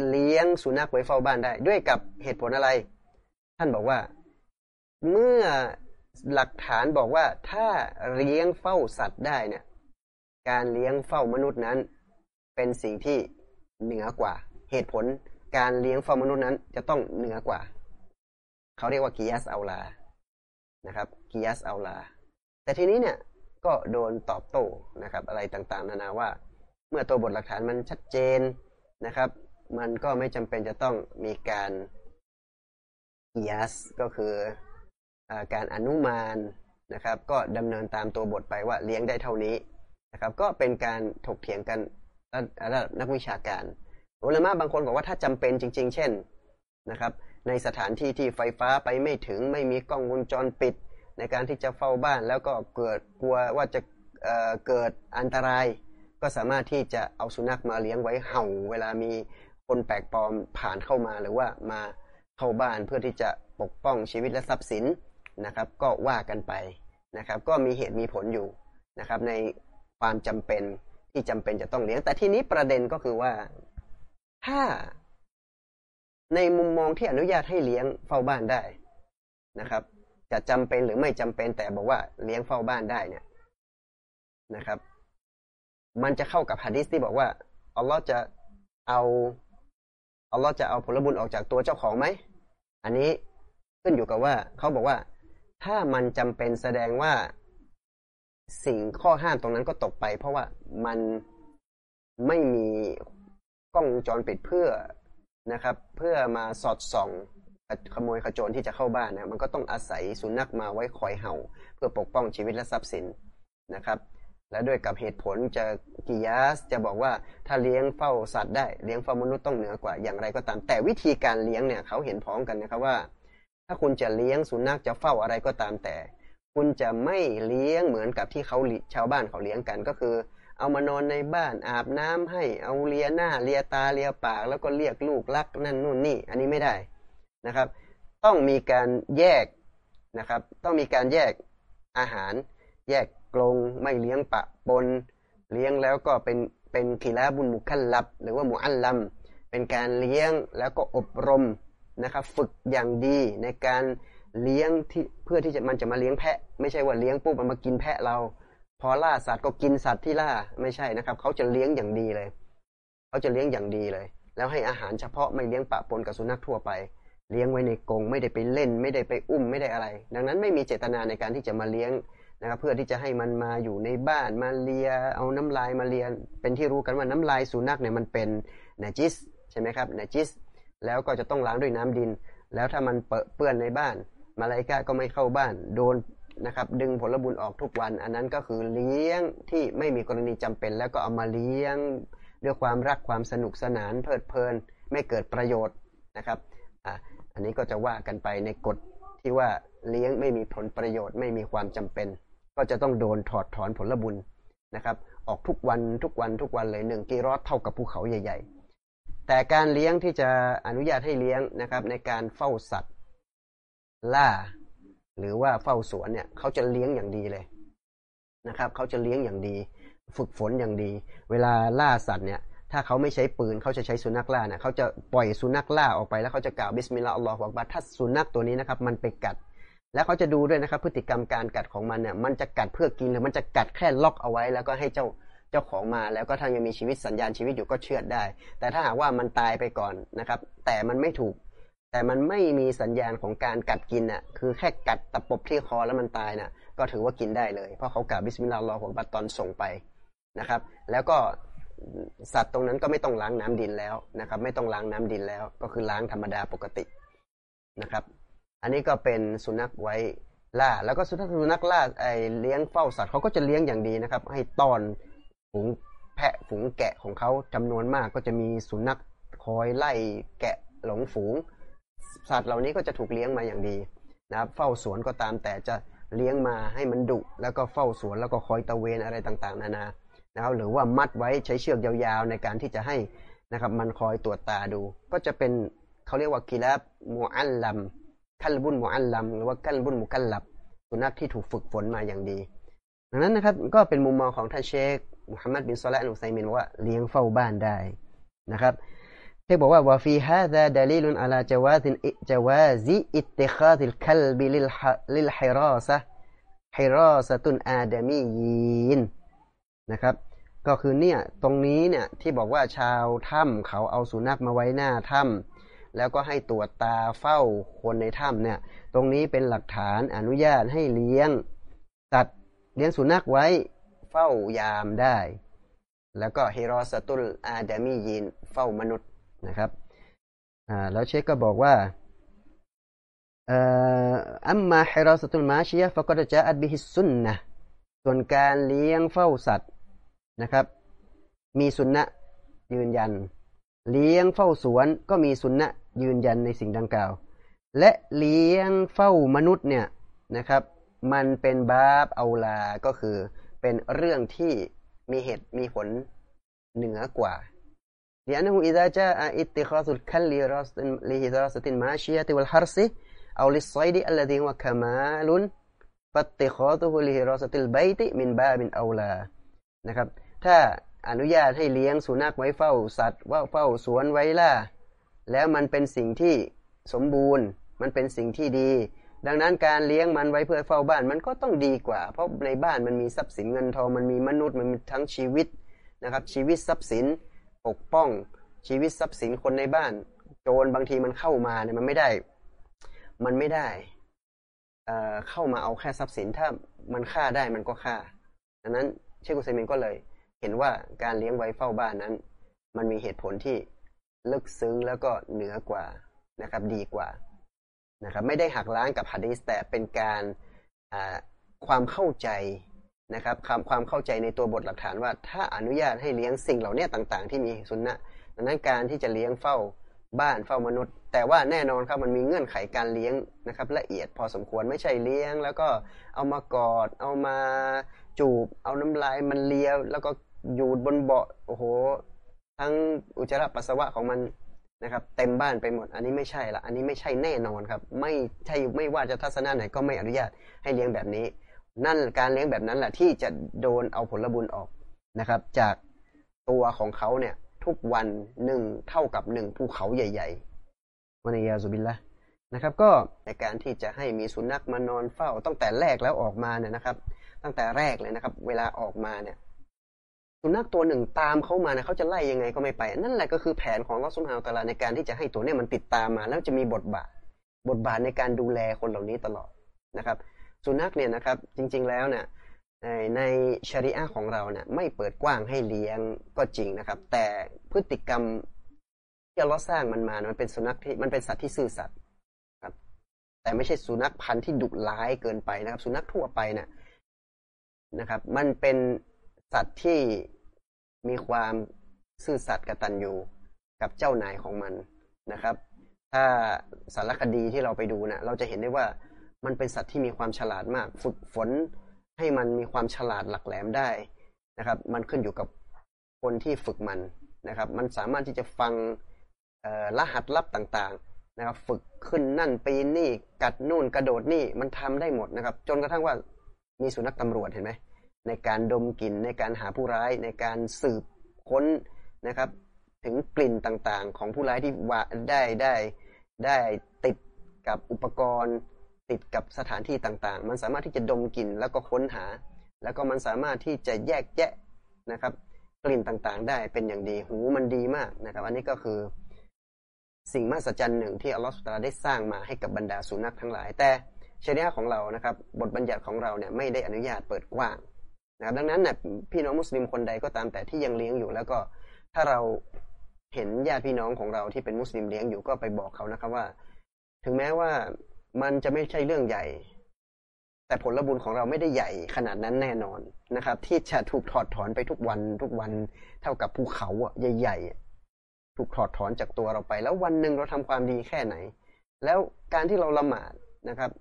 เลี้ยงสุนัขไว้เฝ้าบ้านได้ ด้วยกับเหตุผลอะไร ท่านบอกว่า เมื่อหลักฐานบอกว่าถ้าเลี้ยงเฝ้าสัตว์ได้เนี่ย การเลี้ยงเฝ้ามนุษย์นั้น เป็นสิ่งที่เหนือกว่า เหตุผลการเลี้ยงเฝ้ามนุษย์นั้น จะต้องเหนือกว่า เขาเรียกว่ากิยัสเอาลานะครับกิยัสเอาลา แต่ทีนี้เนี่ยก็โดนตอบโต้นะครับ อะไรต่างๆ นานาว่า เมื่อตัวบทหลักฐานมันชัดเจนนะครับ มันก็ไม่จำเป็นจะต้องมีการกิยัสก็คือ การอนุมานนะครับ ก็ดำเนินตามตัวบทไปว่าเลี้ยงได้เท่านี้นะครับ ก็เป็นการถกเถียงกันระดับนักวิชาการอุลามะบางคนบอกว่าถ้าจำเป็นจริง ๆ เช่นนะครับ ในสถานที่ที่ไฟฟ้าไปไม่ถึงไม่มีกล้องวงจรปิด ในการที่จะเฝ้าบ้าน แล้วก็เกิดกลัวว่าจะเเกิดอันตราย ก็สามารถที่จะเอาสุนัขมาเลี้ยงไว้เห่า เวลามีคนแปลกปลอมผ่านเข้ามาหรือว่ามาเข้าบ้านเพื่อที่จะปกป้องชีวิตและทรัพย์สิน นะครับ ก็ว่ากันไปนะครับ ก็มีเหตุมีผลอยู่นะครับ ในความจำเป็นที่จำเป็นจะต้องเลี้ยง แต่ทีนี้ประเด็นก็คือว่าถ้าในมุมมองที่อนุญาตให้เลี้ยงเฝ้าบ้านได้นะครับ จะจำเป็นหรือไม่จำเป็นแต่บอกว่าเลี้ยงเฝ้าบ้านได้เนี่ยนะครับ มันจะเข้ากับฮะดิษที่บอกว่าอัลลอฮ์จะเอาอัลลอฮ์จะเอาผลบุญออกจากตัวเจ้าของไหม อันนี้ขึ้นอยู่กับว่าเขาบอกว่า ถ้ามันจำเป็นแสดงว่า สิ่งข้อห้ามตรงนั้นก็ตกไป เพราะว่ามันไม่มีกล้องจรปิดเพื่อนะครับ เพื่อมาสอดส่องขโมยขโจรที่จะเข้าบ้านนะมันก็ต้องอาศัยสุนัขมาไว้คอยเห่า เพื่อปกป้องชีวิตและทรัพย์สินนะครับ และด้วยกับเหตุผลจะกิยาสจะบอกว่าถ้าเลี้ยงเฝ้าสัตว์ได้เลี้ยงเฝ้ามนุษย์ต้องเหนือกว่าอย่างไรก็ตาม แต่วิธีการเลี้ยงเนี่ยเขาเห็นพ้องกันนะครับว่า ถ้าคุณจะเลี้ยงสุนัขจะเฝ้าอะไรก็ตามแต่ คุณจะไม่เลี้ยงเหมือนกับที่เขาชาวบ้านเขาเลี้ยงกันก็คือ เอามานอนในบ้านอาบน้ำให้เอาเลียหน้าเลียตาเลียปาก แล้วก็เรียกลูกรักนั่นนู่นนี่ อันนี้ไม่ได้นะครับ ต้องมีการแยกนะครับ ต้องมีการแยกอาหาร แยกกรงไม่เลี้ยงปะปนเลี้ยงแล้วก็เป็นเป็นขีลาบุญมุคัลลับ หรือว่าหมูอัลลัมเป็นการเลี้ยงแล้วก็อบรม นะครับ ฝึกอย่างดีในการเลี้ยงที่เพื่อที่จะมันจะมาเลี้ยงแพะ ไม่ใช่ว่าเลี้ยงปุ๊บมันมากินแพะเรา พอล่าสัตว์ก็กินสัตว์ที่ล่าไม่ใช่นะครับ เขาจะเลี้ยงอย่างดีเลย เขาจะเลี้ยงอย่างดีเลย แล้วให้อาหารเฉพาะไม่เลี้ยงปะปนกับสุนัขทั่วไป เลี้ยงไว้ในกรงไม่ได้ไปเล่น ไม่ได้ไปอุ้มไม่ได้อะไร ดังนั้นไม่มีเจตนาในการที่จะมาเลี้ยงนะครับเพื่อที่จะให้มันมาอยู่ในบ้านมาเลีย เอาน้ำลายมาเลียเป็นที่รู้กันว่าน้ำลายสุนัขเนี่ยมันเป็นนจิสใช่ไหมครับนจิส แล้วก็จะต้องล้างด้วยน้ำดิน แล้วถ้ามันเปื้อนในบ้าน มาลายกาก็ไม่เข้าบ้าน โดนนะครับ ดึงผลบุญออกทุกวัน อันนั้นก็คือเลี้ยงที่ไม่มีกรณีจำเป็น แล้วก็เอามาเลี้ยงด้วยความรักความสนุกสนานเพลิดเพลิน ไม่เกิดประโยชน์นะครับอะอันนี้ก็จะว่ากันไปในกฎที่ว่าเลี้ยงไม่มีผลประโยชน์ไม่มีความจำเป็น ก็จะต้องโดนถอดถอนผลบุญนะครับ ออกทุกวันทุกวันทุกวันเลยหนึ่งกีรอดเท่ากับภูเขาใหญ่ ๆ แต่การเลี้ยงที่จะอนุญาตให้เลี้ยงนะครับ ในการเฝ้าสัตว์ ล่า หรือว่าเฝ้าสวนเนี่ยเขาจะเลี้ยงอย่างดีเลยนะครับเขาจะเลี้ยงอย่างดี ฝึกฝนอย่างดี เวลาล่าสัตว์เนี่ยถ้าเขาไม่ใช้ปืนเขาจะใช้สุนัขล่าเนี่ยเขาจะปล่อยสุนัขล่าออกไปแล้วเขาจะกล่าวبسم الله الله أكبر ถ้าสุนัขตัวนี้นะครับ มันไปกัด แล้วเขาจะดูด้วยนะครับ พฤติกรรมการกัดของมันเนี่ยมันจะกัดเพื่อกินหรือมันจะกัดแค่ล็อกเอาไว้ แล้วก็ให้เจ้า เจ้าของมาแล้วก็ถ้ายังมีชีวิตสัญญาณชีวิตอยู่ก็เชือดได้ แต่ถ้าหากว่ามันตายไปก่อนนะครับ แต่มันไม่ถูก แต่มันไม่มีสัญญาณของการกัดกินน่ะ คือแค่กัดตะปบที่คอแล้วมันตายน่ะ ก็ถือว่ากินได้เลย เพราะเขากล่าวبسم الله الله أكبر ตอนส่งไปนะครับ แล้วก็สัตว์ตรงนั้นก็ไม่ต้องล้างน้ำดินแล้วนะครับ ไม่ต้องล้างน้ำดินแล้ว ก็คือล้างธรรมดาปกตินะครับ อันนี้ก็เป็นสุนัขไว้ล่า แล้วก็สุนัขสุนัขล่าไอเลี้ยงเฝ้าสัตว์เขาก็จะเลี้ยงอย่างดีนะครับ ให้ตอน ฝูงแพะฝูงแกะของเขาจำนวนมากก็จะมีสุนัขคอยไล่แกะหลงฝูง สัตว์เหล่านี้ก็จะถูกเลี้ยงมาอย่างดีนะครับเฝ้าสวนก็ตามแต่จะเลี้ยงมาให้มันดุ แล้วก็เฝ้าสวนแล้วก็คอยตะเวนอะไรต่างๆ นานานะครับหรือว่ามัดไว้ใช้เชือกยาวๆในการที่จะให้นะครับมันคอยตรวจตาดู ก็จะเป็นเขาเรียกว่ากิลาบมูอัลลัมคัลบุนมูอัลลัมหรือว่าคัลบุนมุกัลลับสุนัขที่ถูกฝึกฝนมาอย่างดี ดังนั้นนะครับก็เป็นมุมมองของท่านเชค มุฮัมมัดบินซอและห์ อัลอุซัยมีนว่าเลี้ยงเฝ้าบ้านได้นะครับที่บอกว่าوفي هذا دليل على جواز جواز اتخاذ الكلب لل للحراسة حراسة الآدميين นะครับ ก็คือเนี่ยตรงนี้เนี่ยที่บอกว่าชาวถ้ำเขาเอาสุนัขมาไว้หน้าถ้ำแล้วก็ให้ตรวจตาเฝ้าคนในถ้ำเนี่ย ตรงนี้เป็นหลักฐานอนุญาตให้เลี้ยงตัดเลี้ยงสุนัขไว้ เฝ้ายามได้ แล้วก็ฮิรอสตุลอาดามียินเฝ้ามนุษย์นะครับอ่าแล้วเชคก็บอกว่าอัมมาฮิรอสตุลมาชียะฟะกดจะอัดบิฮิสุนนะส่วนการเลี้ยงเฝ้าสัตว์นะครับ มีสุนนะยืนยัน เลี้ยงเฝ้าสวนก็มีสุนนะยืนยันในสิ่งดังกล่าว และเลี้ยงเฝ้ามนุษย์เนี่ยนะครับ มันเป็นบาปเอาลาก็คือ เป็นเรื่องที่มีเหตุมีผลเหนือกว่า لأنه إذا جاء اتخاذ الكل لهراسة الماشية والحرث أو للصيد الذي هو كمال فاتخاذه لهراسة البيت من باب أولى นะครับถ้าอนุญาตให้เลี้ยงสุนัขไว้เฝ้าสัตว์ว่าเฝ้าสวนไว้ล่าแล้วมันเป็นสิ่งที่สมบูรณ์ มันเป็นสิ่งที่ดี ดังนั้นการเลี้ยงมันไว้เพื่อเฝ้าบ้านมันก็ต้องดีกว่า เพราะในบ้านมันมีทรัพย์สินเงินทองมันมีมนุษย์มันมีทั้งชีวิตนะครับ ชีวิตทรัพย์สินปกป้อง ชีวิตทรัพย์สินคนในบ้าน โจรบางทีมันเข้ามาเนี่ยมันไม่ได้ มันไม่ได้เข้ามาเอาแค่ทรัพย์สินถ้ามันฆ่าได้มันก็ฆ่าดังนั้นเชคุซัยมินก็เลย เห็นว่าการเลี้ยงไว้เฝ้าบ้านนั้น มันมีเหตุผลที่ลึกซึ้งแล้วก็เหนือกว่านะครับ ดีกว่า นะครับไม่ได้หักล้างกับฮะดีสแต่เป็นการความเข้าใจนะครับความความเข้าใจในตัวบทหลักฐานว่า ถ้าอนุญาตให้เลี้ยงสิ่งเหล่านี้ต่าง ๆ ที่มีสุนนะดังนั้นการที่จะเลี้ยงเฝ้าบ้านเฝ้ามนุษย์ แต่ว่าแน่นอนครับมันมีเงื่อนไขการเลี้ยงนะครับละเอียดพอสมควรไม่ใช่เลี้ยง แล้วก็เอามากอด เอามาจูบ เอาน้ำลายมันเลียแล้วก็อยู่บนเบาะโอ้โห ทั้งอุจจาระปัสสาวะของมัน นะครับ เต็มบ้านไปหมด อันนี้ไม่ใช่ละ อันนี้ไม่ใช่แน่นอนครับ ไม่ใช่ไม่ว่าจะทัศนะไหนก็ไม่อนุญาตให้เลี้ยงแบบนี้ นั่นการเลี้ยงแบบนั้นแหละที่จะโดนเอาผลบุญออกนะครับ จากตัวของเขาเนี่ย ทุกวันหนึ่งเท่ากับหนึ่งภูเขาใหญ่ๆวันยาสุบินละนะครับ ก็ในการที่จะให้มีสุนัขมานอนเฝ้าตั้งแต่แรกแล้วออกมาเนี่ยนะครับ ตั้งแต่แรกเลยนะครับ เวลาออกมาเนี่ย สุนัขตัวหนึ่งตามเขามาเนี่ยเขาจะไล่ยังไงก็ไม่ไป นั่นแหละก็คือแผนของลอสุนฮาวตาลาในการที่จะให้ตัวนี้มันติดตามมา แล้วจะมีบทบาท บทบาทในการดูแลคนเหล่านี้ตลอดนะครับ สุนัขเนี่ยนะครับ จริง ๆแล้วเนี่ยในชริอะของเราเนี่ยไม่เปิดกว้างให้เลี้ยงก็จริงนะครับ แต่พฤติกรรมที่เราสร้างมันมา มันเป็นสุนัขที่มันเป็นสัตว์ที่ซื่อสัตย์ครับ แต่ไม่ใช่สุนัขพันธุ์ที่ดุร้ายเกินไปนะครับ สุนัขทั่วไปเนี่ยนะครับ มันเป็น สัตว์ที่มีความซื่อสัตย์กตัญญูกับเจ้านายของมันนะครับ ถ้าสารคดีที่เราไปดูนะเราจะเห็นได้ว่ามันเป็นสัตว์ที่มีความฉลาดมาก ฝึกฝนให้มันมีความฉลาดหลักแหลมได้นะครับ มันขึ้นอยู่กับคนที่ฝึกมันนะครับ มันสามารถที่จะฟังรหัสลับต่างๆนะครับ ฝึกขึ้นนั่นปีนนี่กัดนู่นกระโดดนี่มันทำได้หมดนะครับ จนกระทั่งว่ามีสุนัขตำรวจเห็นไหม ในการดมกลิ่นในการหาผู้ร้ายในการสืบค้นนะครับ ถึงกลิ่นต่างๆ ของผู้ร้ายที่ว่าได้ได้ได้ติดกับอุปกรณ์ ติดกับสถานที่ต่างๆ มันสามารถที่จะดมกลิ่นแล้วก็ค้นหา แล้วก็มันสามารถที่จะแยกแยะนะครับ กลิ่นต่างๆ ได้เป็นอย่างดีหูมันดีมากนะครับ อันนี้ก็คือ สิ่งมหัศจรรย์หนึ่งที่อัลลอฮฺสุตาได้สร้างมาให้กับบรรดาสุนัขทั้งหลายแต่ชริอะของเรานะครับ บทบัญญัติของเราเนี่ยไม่ได้อนุญาตเปิดกว้าง นะครับดังนั้นนะพี่น้องมุสลิมคนใดก็ตามแต่ที่ยังเลี้ยงอยู่แล้วก็ถ้าเราเห็นญาติพี่น้องของเราที่เป็นมุสลิมเลี้ยงอยู่ก็ไปบอกเขานะครับว่า ถึงแม้ว่ามันจะไม่ใช่เรื่องใหญ่ แต่ผลบุญของเราไม่ได้ใหญ่ขนาดนั้นแน่นอนนะครับ ที่จะถูกถอดถอนไปทุกวันทุกวันเท่ากับภูเขาอะใหญ่ๆถูกถอดถอนจากตัวเราไป แล้ววันหนึ่งเราทำความดีแค่ไหน แล้วการที่เราละหมาดนะครับ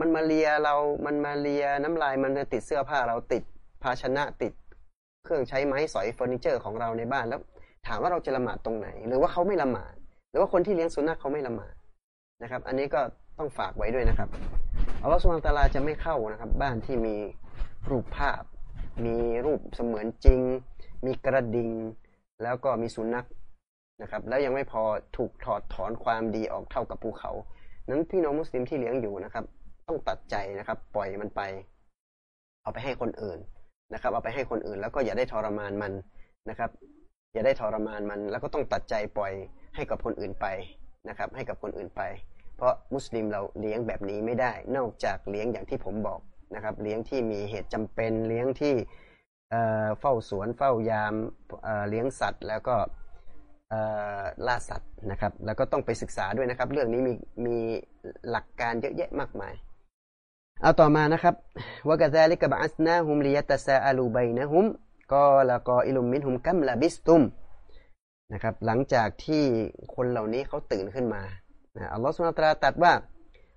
มันมาเลียเรามันมาเลียน้ำลายมันจะติดเสื้อผ้าเราติด ภาชนะติดเครื่องใช้ไม้สอยเฟอร์นิเจอร์ของเราในบ้านแล้ว ถามว่าเราจะละหมาดตรงไหน หรือว่าเขาไม่ละหมาด หรือว่าคนที่เลี้ยงสุนัขเขาไม่ละหมาดนะครับ อันนี้ก็ต้องฝากไว้ด้วยนะครับอัลลอฮฺสุลตาราจะไม่เข้านะครับ บ้านที่มีรูปภาพ มีรูปเสมือนจริง มีกระดิ่งแล้วก็มีสุนัขนะครับ แล้วยังไม่พอถูกถอดถอนความดีออกเท่ากับภูเขานั้นพี่น้องมุสลิมที่เลี้ยงอยู่นะครับ ต้องตัดใจนะครับ ปล่อยมันไป เอาไปให้คนอื่น นะครับเอาไปให้คนอื่น แล้วก็อย่าได้ทรมานมันนะครับ อย่าได้ทรมานมัน แล้วก็ต้องตัดใจปล่อยให้กับคนอื่นไปนะครับ ให้กับคนอื่นไป เพราะมุสลิมเราเลี้ยงแบบนี้ไม่ได้ นอกจากเลี้ยงอย่างที่ผมบอกนะครับ เลี้ยงที่มีเหตุจำเป็นเลี้ยงที่เฝ้าสวนเฝ้ายามเลี้ยงสัตว์ แล้วก็ล่าสัตว์นะครับ แล้วก็ต้องไปศึกษาด้วยนะครับ เรื่องนี้มีมีหลักการเยอะแยะมากมาย เอาต่อมานะครับว่ากะซาลิกะบอัสนาฮุมลียตะซาอาลูบัยนะฮุมก็ละกออิลุมมินฮุมกัมลาบิสตุมนะครับหลังจากที่คนเหล่านี้เขาตื่นขึ้นมาอัลลอฮฺสุลตราตัดว่า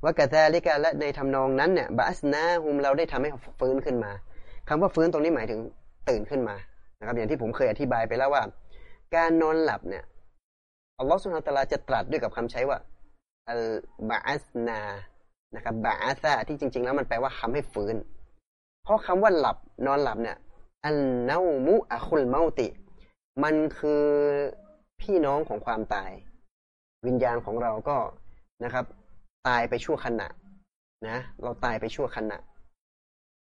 ว่ากะซาลิกะและในทำนองนั้นเนี่ยบอัสนาฮุมเราได้ทำให้ฟื้นขึ้นมาคำว่าฟื้นตรงนี้หมายถึงตื่นขึ้นมานะครับอย่างที่ผมเคยอธิบายไปแล้วว่า การนอนหลับเนี่ยอัลลอฮฺสุลตราจะตรัสด้วยกับคำใช้ว่าอัลบะอัสนา นะครับบาอาซาที่จริง ๆ แล้วมันแปลว่าทาให้ฟื้น เพราะคำว่าหลับนอนหลับเนี่ย อันเนามุอะคุลเมาติ มันคือพี่น้องของความตาย วิญญาณของเราก็นะครับ ตายไปชั่วขณะนะ เราตายไปชั่วขณะ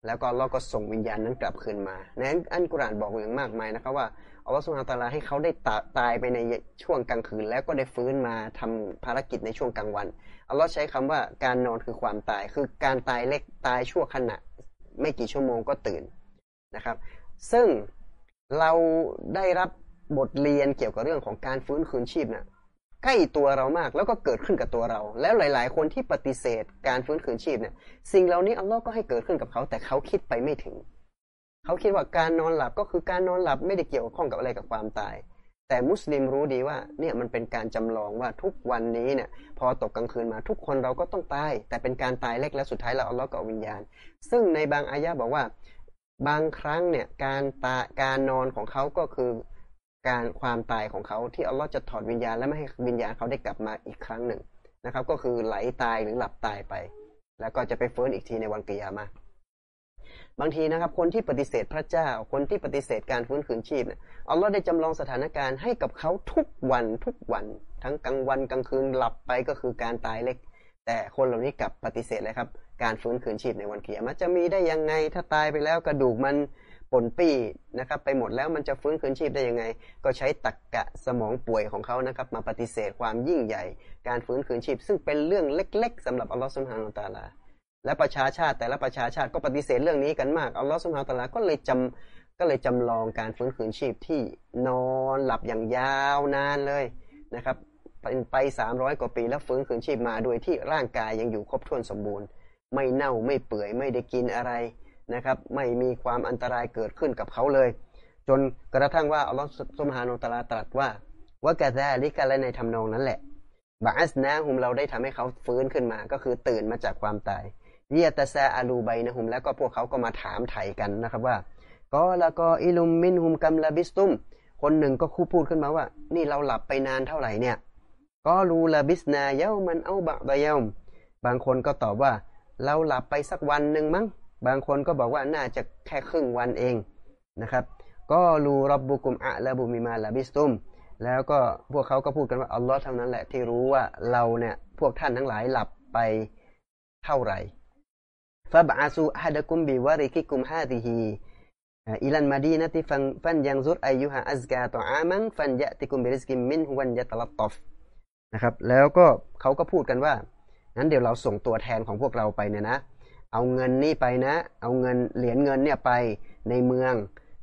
แล้วก็เราก็ส่งวิญญาณนั้นกลับคืนมาในอันกุรานบอกอย่างมากมายนะครับว่าอัลลอฮฺสุลตาราให้เขาได้ตายไปในช่วงกลางคืน แล้วก็ได้ฟื้นมาทำภารกิจในช่วงกลางวันอัลลอฮ์ใช้คำว่าการนอนคือความตาย คือการตายเล็กตายชั่วขณะ ไม่กี่ชั่วโมงก็ตื่นนะครับ ซึ่งเราได้รับบทเรียนเกี่ยวกับเรื่องของการฟื้นคืนชีพนะ่ะ ใกล้ตัวเรามาก แล้วก็เกิดขึ้นกับตัวเรา แล้วหลาย ๆ คนที่ปฏิเสธการฟื้นคืนชีพเนี่ย สิ่งเหล่านี้อัลลอฮ์ก็ให้เกิดขึ้นกับเขา แต่เขาคิดไปไม่ถึง เขาคิดว่าการนอนหลับก็คือการนอนหลับไม่ได้เกี่ยวข้องกับอะไรกับความตาย แต่มุสลิมรู้ดีว่าเนี่ยมันเป็นการจำลองว่าทุกวันนี้เนี่ยพอตกกลางคืนมาทุกคนเราก็ต้องตาย แต่เป็นการตายเล็กและสุดท้ายเราเอาล้อกับวิญญาณ ซึ่งในบางอายะบอกว่า บางครั้งเนี่ยการตาการนอนของเขาก็คือ การความตายของเขาที่อัลลอฮ์จะถอดวิญญาณและไม่ให้วิญญาณเขาได้กลับมาอีกครั้งหนึ่งนะครับ ก็คือไหลตายหรือหลับตายไป แล้วก็จะไปเฟิร์นอีกทีในวันกิยามะบางทีนะครับ คนที่ปฏิเสธพระเจ้า คนที่ปฏิเสธการฟื้นคืนชีพเนี่ยอัลลอฮ์ได้จำลองสถานการณ์ให้กับเขาทุกวันทุกวัน ทั้งกลางวันกลางคืนหลับไปก็คือการตายเล็ก แต่คนเหล่านี้กลับปฏิเสธเลยครับ การฟื้นคืนชีพในวันเกียรติจะมีได้ยังไงถ้าตายไปแล้วกระดูกมัน ปนปี้นะครับไปหมดแล้วมันจะฟื้นคืนชีพได้ยังไง ก็ใช้ตักกะสมองป่วยของเขานะครับมาปฏิเสธความยิ่งใหญ่ การฟื้นคืนชีพ ซึ่งเป็นเรื่องเล็ก ๆสำหรับอัลลอฮ์สุบฮานุตาลาและประชาชาติแต่ละประชาชาติก็ปฏิเสธเรื่องนี้กันมากอัลลอฮฺสุบฮานุตะลาก็เลยจำก็เลยจำลองการฟื้นคืนชีพที่นอนหลับอย่างยาวนานเลยนะครับเป็นไปสามร้อยกว่าปีแล้วฟื้นคืนชีพมาโดยที่ร่างกายยังอยู่ครบถ้วนสมบูรณ์ ไม่เน่าไม่เปื่อยไม่ได้กินอะไร นะครับ ไม่มีความอันตรายเกิดขึ้นกับเขาเลย จนกระทั่งว่าอัลลอฮฺสุบฮานุตลาตรัสว่าว่ากะแซลิกะและในทำนองนั้นแหละบาอัสนะฮุมเราได้ทำให้เขาฟื้นขึ้นมา ก็คือตื่นมาจากความตายเยตะซาอาลูไบนะฮุมแล้วก็พวกเขาก็มาถามไถ่กันนะครับว่าก็แล้วก็อิลุมมินฮุมกัมลาบิสตุม คนหนึ่งก็คู่พูดขึ้นมาว่า นี่เราหลับไปนานเท่าไหร่เนี่ยก็รูลาบิสนาเยามันเอาบะบะเยาบางคนก็ตอบว่า เราหลับไปสักวันหนึ่งมั้ง บางคนก็บอกว่าน่าจะแค่ครึ่งวันเองนะครับقالوا ربكم أعلم بما لبثتم แล้วก็พวกเขาก็พูดกันว่าอัลลอฮ์เท่านั้นแหละที่รู้ว่าเราเนี่ยพวกท่านทั้งหลายหลับไปเท่าไหร่فابعثوا أحدكم بورقكم هذه إلى المدينة فل فلينظر أيها أزكى طعاما فليأتكم برزق منه وليتلطفนะครับ แล้วก็เขาก็พูดกันว่างั้นเดี๋ยวเราส่งตัวแทนของพวกเราไปเนี่ยนะ เอาเงินนี่ไปนะ เอาเงินเหรียญเงินเนี่ยไปในเมือง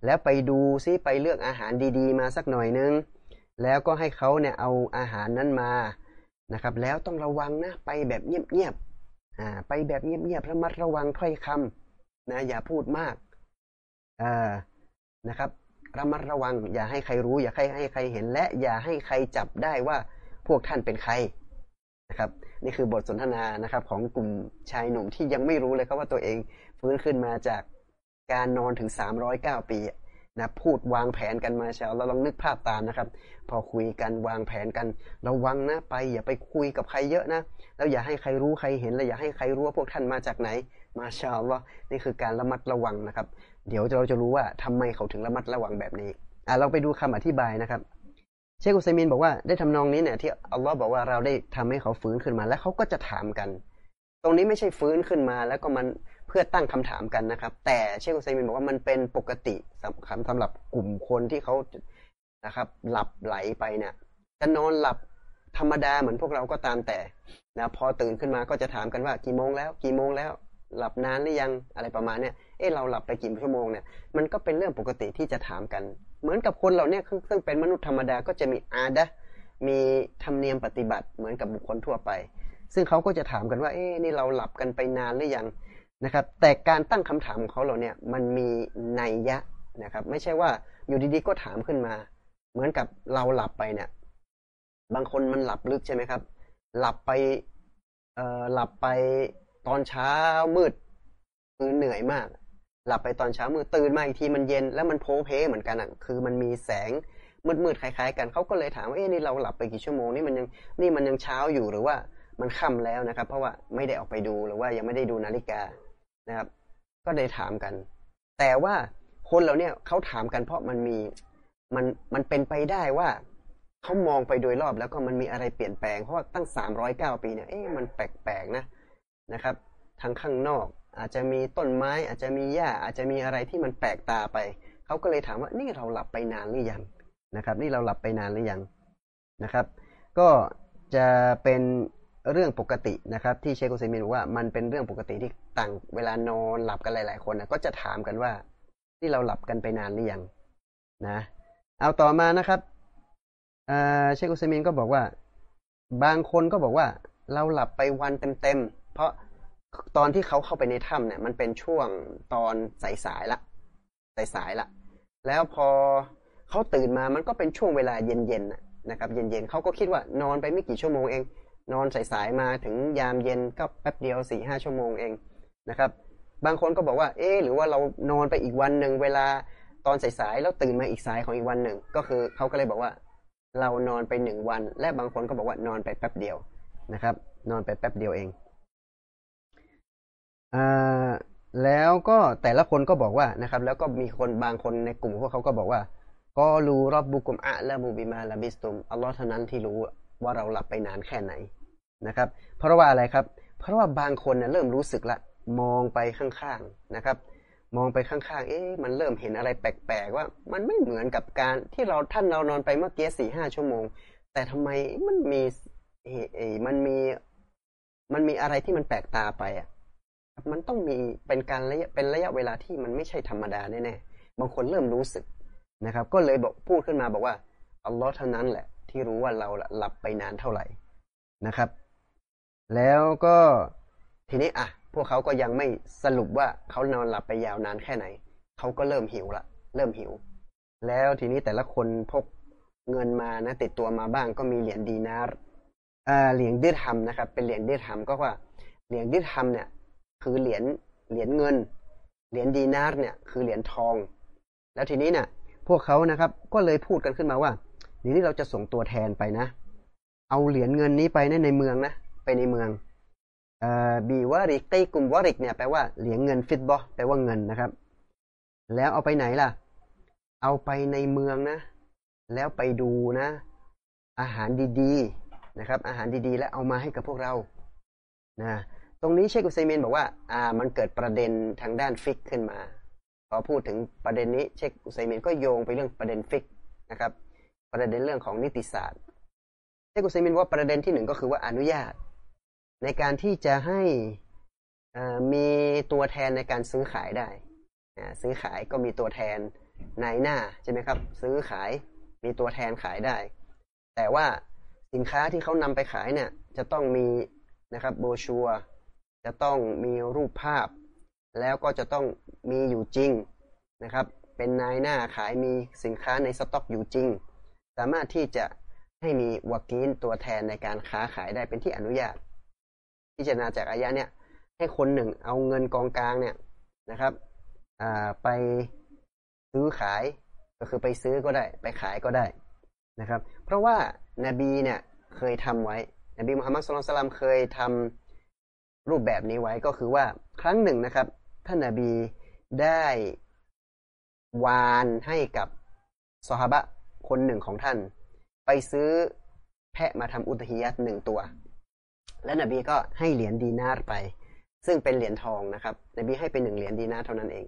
แล้วไปดูซิไปเลือกอาหารดีๆ มาสักหน่อยนึง แล้วก็ให้เขาเนี่ยเอาอาหารนั้นมานะครับ แล้วต้องระวังนะไปแบบเงียบๆอ่าไปแบบเงียบๆระมัดระวังถ้อยคำนะอย่าพูดมากอ่านะครับระมัดระวัง อย่าให้ใครรู้ อย่าให้ให้ใครเห็นและอย่าให้ใครจับได้ว่าพวกท่านเป็นใคร นะครับนี่คือบทสนทนานะครับของกลุ่มชายหนุ่มที่ยังไม่รู้เลยครับว่าตัวเองฟื้นขึ้นมาจากการนอนถึง 309 ปีนะพูดวางแผนกันมาเช้าเราลองนึกภาพตามนะครับ พอคุยกันวางแผนกันระวังนะไป อย่าไปคุยกับใครเยอะนะแล้วอย่าให้ใครรู้ใครเห็นและอย่าให้ใครรู้ว่าพวกท่านมาจากไหน มาชาว่านี่คือการระมัดระวังนะครับ เดี๋ยวเราจะรู้ว่าทำไมเขาถึงระมัดระวังแบบนี้อ่าเราไปดูคำอธิบายนะครับ เชคอุซัยมินบอกว่าได้ทำนองนี้เนี่ยที่อัลลอฮ์บอกว่าเราได้ทำให้เขาฟื้นขึ้นมา แล้วเขาก็จะถามกัน ตรงนี้ไม่ใช่ฟื้นขึ้นมา แล้วก็มันเพื่อตั้งคำถามกันนะครับ แต่เชคอุซัยมินบอกว่ามันเป็นปกติสำคัญสำหรับกลุ่มคนที่เขานะครับ หลับไหลไปเนี่ยจะนอนหลับธรรมดาเหมือนพวกเราก็ตามแต่นะพอตื่นขึ้นมาก็จะถามกันว่ากี่โมงแล้ว กี่โมงแล้ว หลับนานหรือยังอะไรประมาณเนี้ย เออเราหลับไปกี่ชั่วโมงเนี่ยมันก็เป็นเรื่องปกติที่จะถามกัน เหมือนกับคนเราเนี่ยซึ่งเป็นมนุษย์ธรรมดาก็จะมีอาดะมีธรรมเนียมปฏิบัติเหมือนกับบุคคลทั่วไป ซึ่งเขาก็จะถามกันว่าเอ๊นี่เราหลับกันไปนานหรือยังนะครับ แต่การตั้งคำถามของเขาเราเนี่ยมันมีนัยยะนะครับ ไม่ใช่ว่าอยู่ดีๆก็ถามขึ้นมา เหมือนกับเราหลับไปเนี่ย บางคนมันหลับลึกใช่ไหมครับ หลับไปเอ่อหลับไปตอนเช้ามืดคือเหนื่อยมาก หลับไปตอนเช้ามืดตื่นมาอีกทีมันเย็นแล้วมันโพเพเหมือนกันอะคือมันมีแสงมืดๆคล้าย ๆ กันเขาก็เลยถามว่าเอ๊ะนี่เราหลับไปกี่ชั่วโมงนี่มันยังนี่มันยังเช้าอยู่หรือว่ามันค่ำแล้วนะครับ เพราะว่าไม่ได้ออกไปดูหรือว่ายังไม่ได้ดูนาฬิกานะครับ ก็ได้ถามกัน แต่ว่าคนเราเนี่ยเขาถามกันเพราะมันมีมันมันเป็นไปได้ว่าเขามองไปโดยรอบแล้วก็มันมีอะไรเปลี่ยนแปลงเพราะว่าตั้งสามร้อยเก้าปีเนี่ยเอ๊ะมันแปลกๆนะนะครับทางข้างนอก อาจจะมีต้นไม้ อาจจะมีหญ้าอาจจะมีอะไรที่มันแปลกตาไป เขาก็เลยถามว่านี่เราหลับไปนานหรือยังนะครับ นี่เราหลับไปนานหรือยังนะครับ ก็จะเป็นเรื่องปกตินะครับ ที่เชคโกเซมินบอกว่ามันเป็นเรื่องปกติที่ต่างเวลานอนหลับกันหลาย ๆ คนนะก็จะถามกันว่านี่เราหลับกันไปนานหรือยังนะ เอาต่อมานะครับเชคโกเซมินก็บอกว่า บางคนก็บอกว่าเราหลับไปวันเต็ม ๆ เพราะ ตอนที่เขาเข้าไปในถ้ำเนี่ย มันเป็นช่วงตอนสายสายละสายสายละ แล้วพอเขาตื่นมามันก็เป็นช่วงเวลาเย็นๆนะครับ เย็นๆเขาก็คิดว่านอนไปไม่กี่ชั่วโมงเอง นอนสายสายมาถึงยามเย็นก็แป๊บเดียวสี่ห้าชั่วโมงเองนะครับ บางคนก็บอกว่า เอ๊หรือว่าเรานอนไปอีกวันหนึ่งเวลาตอนสายสายแล้วตื่นมาอีกสายของอีกวันหนึ่ง ก็คือเขาก็เลยบอกว่า เรานอนไปหนึ่งวัน และบางคนก็บอกว่านอนไปแป๊บเดียวนะครับ นอนไปแป๊บเดียวเอง แล้วก็แต่ละคนก็บอกว่านะครับ แล้วก็มีคนบางคนในกลุ่มพวกเขาก็บอกว่าก็รู้รอบบุกุมอะและมูบิมาลาบิสตุมอัลลอฮ์เท่านั้นที่รู้ว่าเราหลับไปนานแค่ไหนนะครับ เพราะว่าอะไรครับ เพราะว่าบางคนเนี่ยเริ่มรู้สึกละมองไปข้างๆนะครับ มองไปข้างๆ เอ๊ะมันเริ่มเห็นอะไรแปลกๆว่า มันไม่เหมือนกับการที่เราท่านเรานอนไปเมื่อกี้สี่ห้าชั่วโมง แต่ทำไมมันมีมันมีมันมีอะไรที่มันแปลกตาไปอะ มันต้องมีเป็นการระยะเป็นระยะเวลาที่มันไม่ใช่ธรรมดาแน่ๆบางคนเริ่มรู้สึกนะครับ ก็เลยบอกพูดขึ้นมาบอกว่าอัลลอฮ์เท่านั้นแหละ ที่รู้ว่าเราหลับไปนานเท่าไหร่นะครับ แล้วก็ทีนี้อะพวกเขาก็ยังไม่สรุปว่าเขานอนหลับไปยาวนานแค่ไหน เขาก็เริ่มหิวละ เริ่มหิว แล้วทีนี้แต่ละคนพกเงินมานะ ติดตัวมาบ้างก็มีเหรียญดีนาร์เหรียญดิธรรมนะครับ เป็นเหรียญดิธรรมก็ว่าเหรียญดิธรรมเนี่ย คือเหรียญเหรียญเงิน เหรียญดีนาร์เนี่ยคือเหรียญทอง แล้วทีนี้เนี่ยพวกเขานะครับ ก็เลยพูดกันขึ้นมาว่าเดี๋ยวนี้เราจะส่งตัวแทนไปนะ เอาเหรียญเงินนี้ไปในในเมืองนะไปในเมืองอ่า بورقكم ورق เนี่ยแปลว่าเหรียญเงินفضة แปลว่าเงินนะครับ แล้วเอาไปไหนล่ะ เอาไปในเมืองนะ แล้วไปดูนะ อาหารดีๆนะครับ อาหารดีๆ แล้วเอามาให้กับพวกเรานะ ตรงนี้เชคอุซัยมินบอกว่า อ่า มันเกิดประเด็นทางด้าน فقه ขึ้นมา พอพูดถึงประเด็นนี้เชคอุซัยมินก็โยงไปเรื่องประเด็น فقه นะครับ ประเด็นเรื่องของนิติศาสตร์ เชคอุซัยมินว่าประเด็นที่หนึ่งก็คือว่าอนุญาต ในการที่จะให้มีตัวแทนในการซื้อขายได้ ซื้อขายก็มีตัวแทนนายหน้าใช่ไหมครับ ซื้อขายมีตัวแทนขายได้ แต่ว่าสินค้าที่เขานำไปขายเนี่ยจะต้องมีนะครับโบชัว จะต้องมีรูปภาพ แล้วก็จะต้องมีอยู่จริงนะครับ เป็นนายหน้าขายมีสินค้าในสต็อกอยู่จริง สามารถที่จะให้มีวากีนตัวแทนในการค้าขายได้เป็นที่อนุญาต พิจารณาจากอายะเนี่ยให้คนหนึ่งเอาเงินกองกลางเนี่ยนะครับไปซื้อขายก็คือไปซื้อก็ได้ ไปขายก็ได้นะครับ เพราะว่านาบีเนี่ยเคยทำไว้นบีมุฮัมมัดสุลตัลลัมเคยทำ รูปแบบนี้ไว้ก็คือว่าครั้งหนึ่งนะครับ ท่านนาบีได้วานให้กับสฮาบะคนหนึ่งของท่าน ไปซื้อแพะมาทำอุตฮิยัตหนึ่งตัว และนบีก็ให้เหรียญดีนาร์ไป ซึ่งเป็นเหรียญทองนะครับ นบีให้เป็นหนึ่งเหรียญดีนาร์เท่านั้นเอง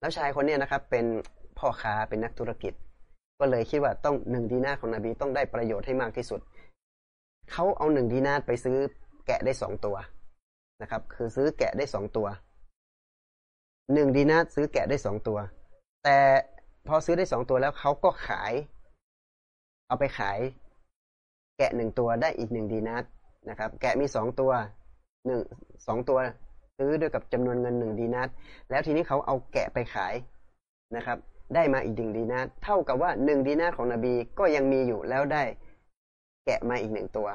แล้วชายคนนี้นะครับ เป็นพ่อค้าเป็นนักธุรกิจ ก็เลยคิดว่าต้องหนึ่งดีนาของนบีต้องได้ประโยชน์ให้มากที่สุด เขาเอาหนึ่งดีนาไปซื้อแกะได้สองตัว นะครับ คือซื้อแกะได้สองตัวหนึ่งดีนาซื้อแกะได้สองตัว แต่พอซื้อได้สองตัวแล้วเขาก็ขาย เอาไปขาย แกะหนึ่งตัวได้อีกหนึ่งดีนานะครับ แกะมีสองตัวหนึ่งสองตัว ซื้อด้วยกับจำนวนเงินหนึ่งดีนาแล้วทีนี้เขาเอาแกะไปขายนะครับ ได้มาอีกหนึ่งดีนาเท่ากับว่าหนึ่งดีนาของนบีก็ยังมีอยู่แล้วได้ แกะมาอีกหนึ่งตัว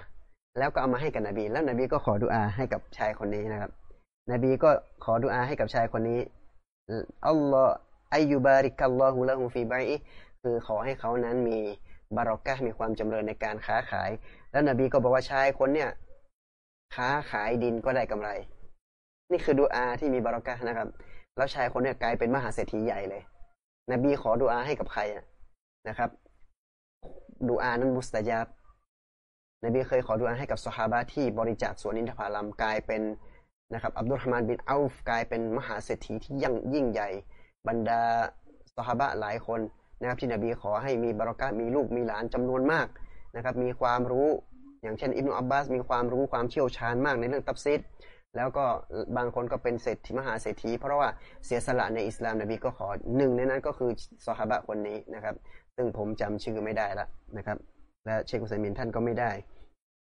แล้วก็เอามาให้กับนบี แล้วนบีก็ขอดุอาให้กับชายคนนี้นะครับ นบีก็ขอดุอาให้กับชายคนนี้อัลลอฮ์อายุบาริกัลลอฮุละฮูฟีบอีคือขอให้เขานั้นมีบารอกะมีความจำเริญในการค้าขาย แล้วนบีก็บอกว่าชายคนเนี่ยค้าขายดินก็ได้กำไร นี่คือดูอาที่มีบารักะนะครับ แล้วชายคนเนี้กลายเป็นมหาเศรษฐีใหญ่เลย นบีขอดูอาให้กับใครนะครับดูอานั้นมุสตาจับ นบีเคยขอดูอาให้กับสฮาบะที่บริจาคสวนอินทผลัมกลายเป็นนะครับอับดุลฮามานบินอัลฟกลายเป็นมหาเศรษฐีที่ยิ่งยิ่งใหญ่ บรรดาสฮาบะหลายคนนะครับที่นบีขอให้มีบารักะมีลูกมีหลานจำนวนมากนะครับมีความรู้อย่างเช่นอิบนุอับบาสมีความรู้ความเชี่ยวชาญมากในเรื่องตับซิดแล้วก็บางคนก็เป็นเศรษฐีมหาเศรษฐี เพราะว่าเสียสละในอิสลามนบีก็ขอหนึ่งในนั้นก็คือสฮาบะคนนี้นะครับ ซึ่งผมจำชื่อไม่ได้ละนะครับ และเชคุสัยมินท่านก็ไม่ได้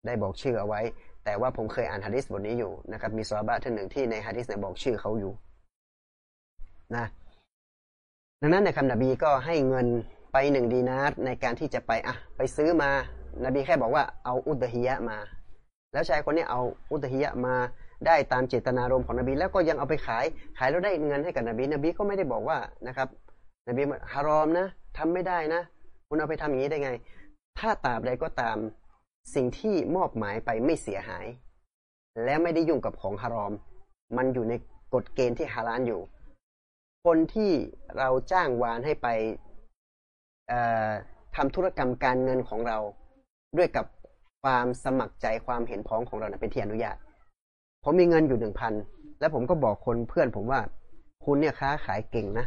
ได้บอกชื่อเอาไว้ แต่ว่าผมเคยอ่านฮะดิษบทนี้อยู่นะครับ มีซอฮาบะท่านหนึ่งที่ในฮะดิษเนี่ยบอกชื่อเขาอยู่นะดังนั้นในคำนบีก็ให้เงินไปหนึ่งดีนาร์ในการที่จะไปอะไปซื้อมา นบีแค่บอกว่าเอาอุตฮิยะมา แล้วชายคนนี้เอาอุตฮิยะมาได้ตามเจตนารมณ์ของนบี แล้วก็ยังเอาไปขาย ขายแล้วได้เงินให้กับนบี นบีก็ไม่ได้บอกว่านะครับ นบีฮารอมนะทำไม่ได้นะ คุณเอาไปทำอย่างนี้ได้ไง ถ้าตาบใดก็ตาม สิ่งที่มอบหมายไปไม่เสียหาย และไม่ได้ยุ่งกับของฮารอม มันอยู่ในกฎเกณฑ์ที่ฮาลานอยู่ คนที่เราจ้างวานให้ไปทำธุรกรรมการเงินของเรา ด้วยกับความสมัครใจความเห็นพ้องของเรานะเป็นที่อนุญาต ผมมีเงินอยู่หนึ่งพันแล้วผมก็บอกคนเพื่อนผมว่า คุณเนี่ยค้าขายเก่งนะ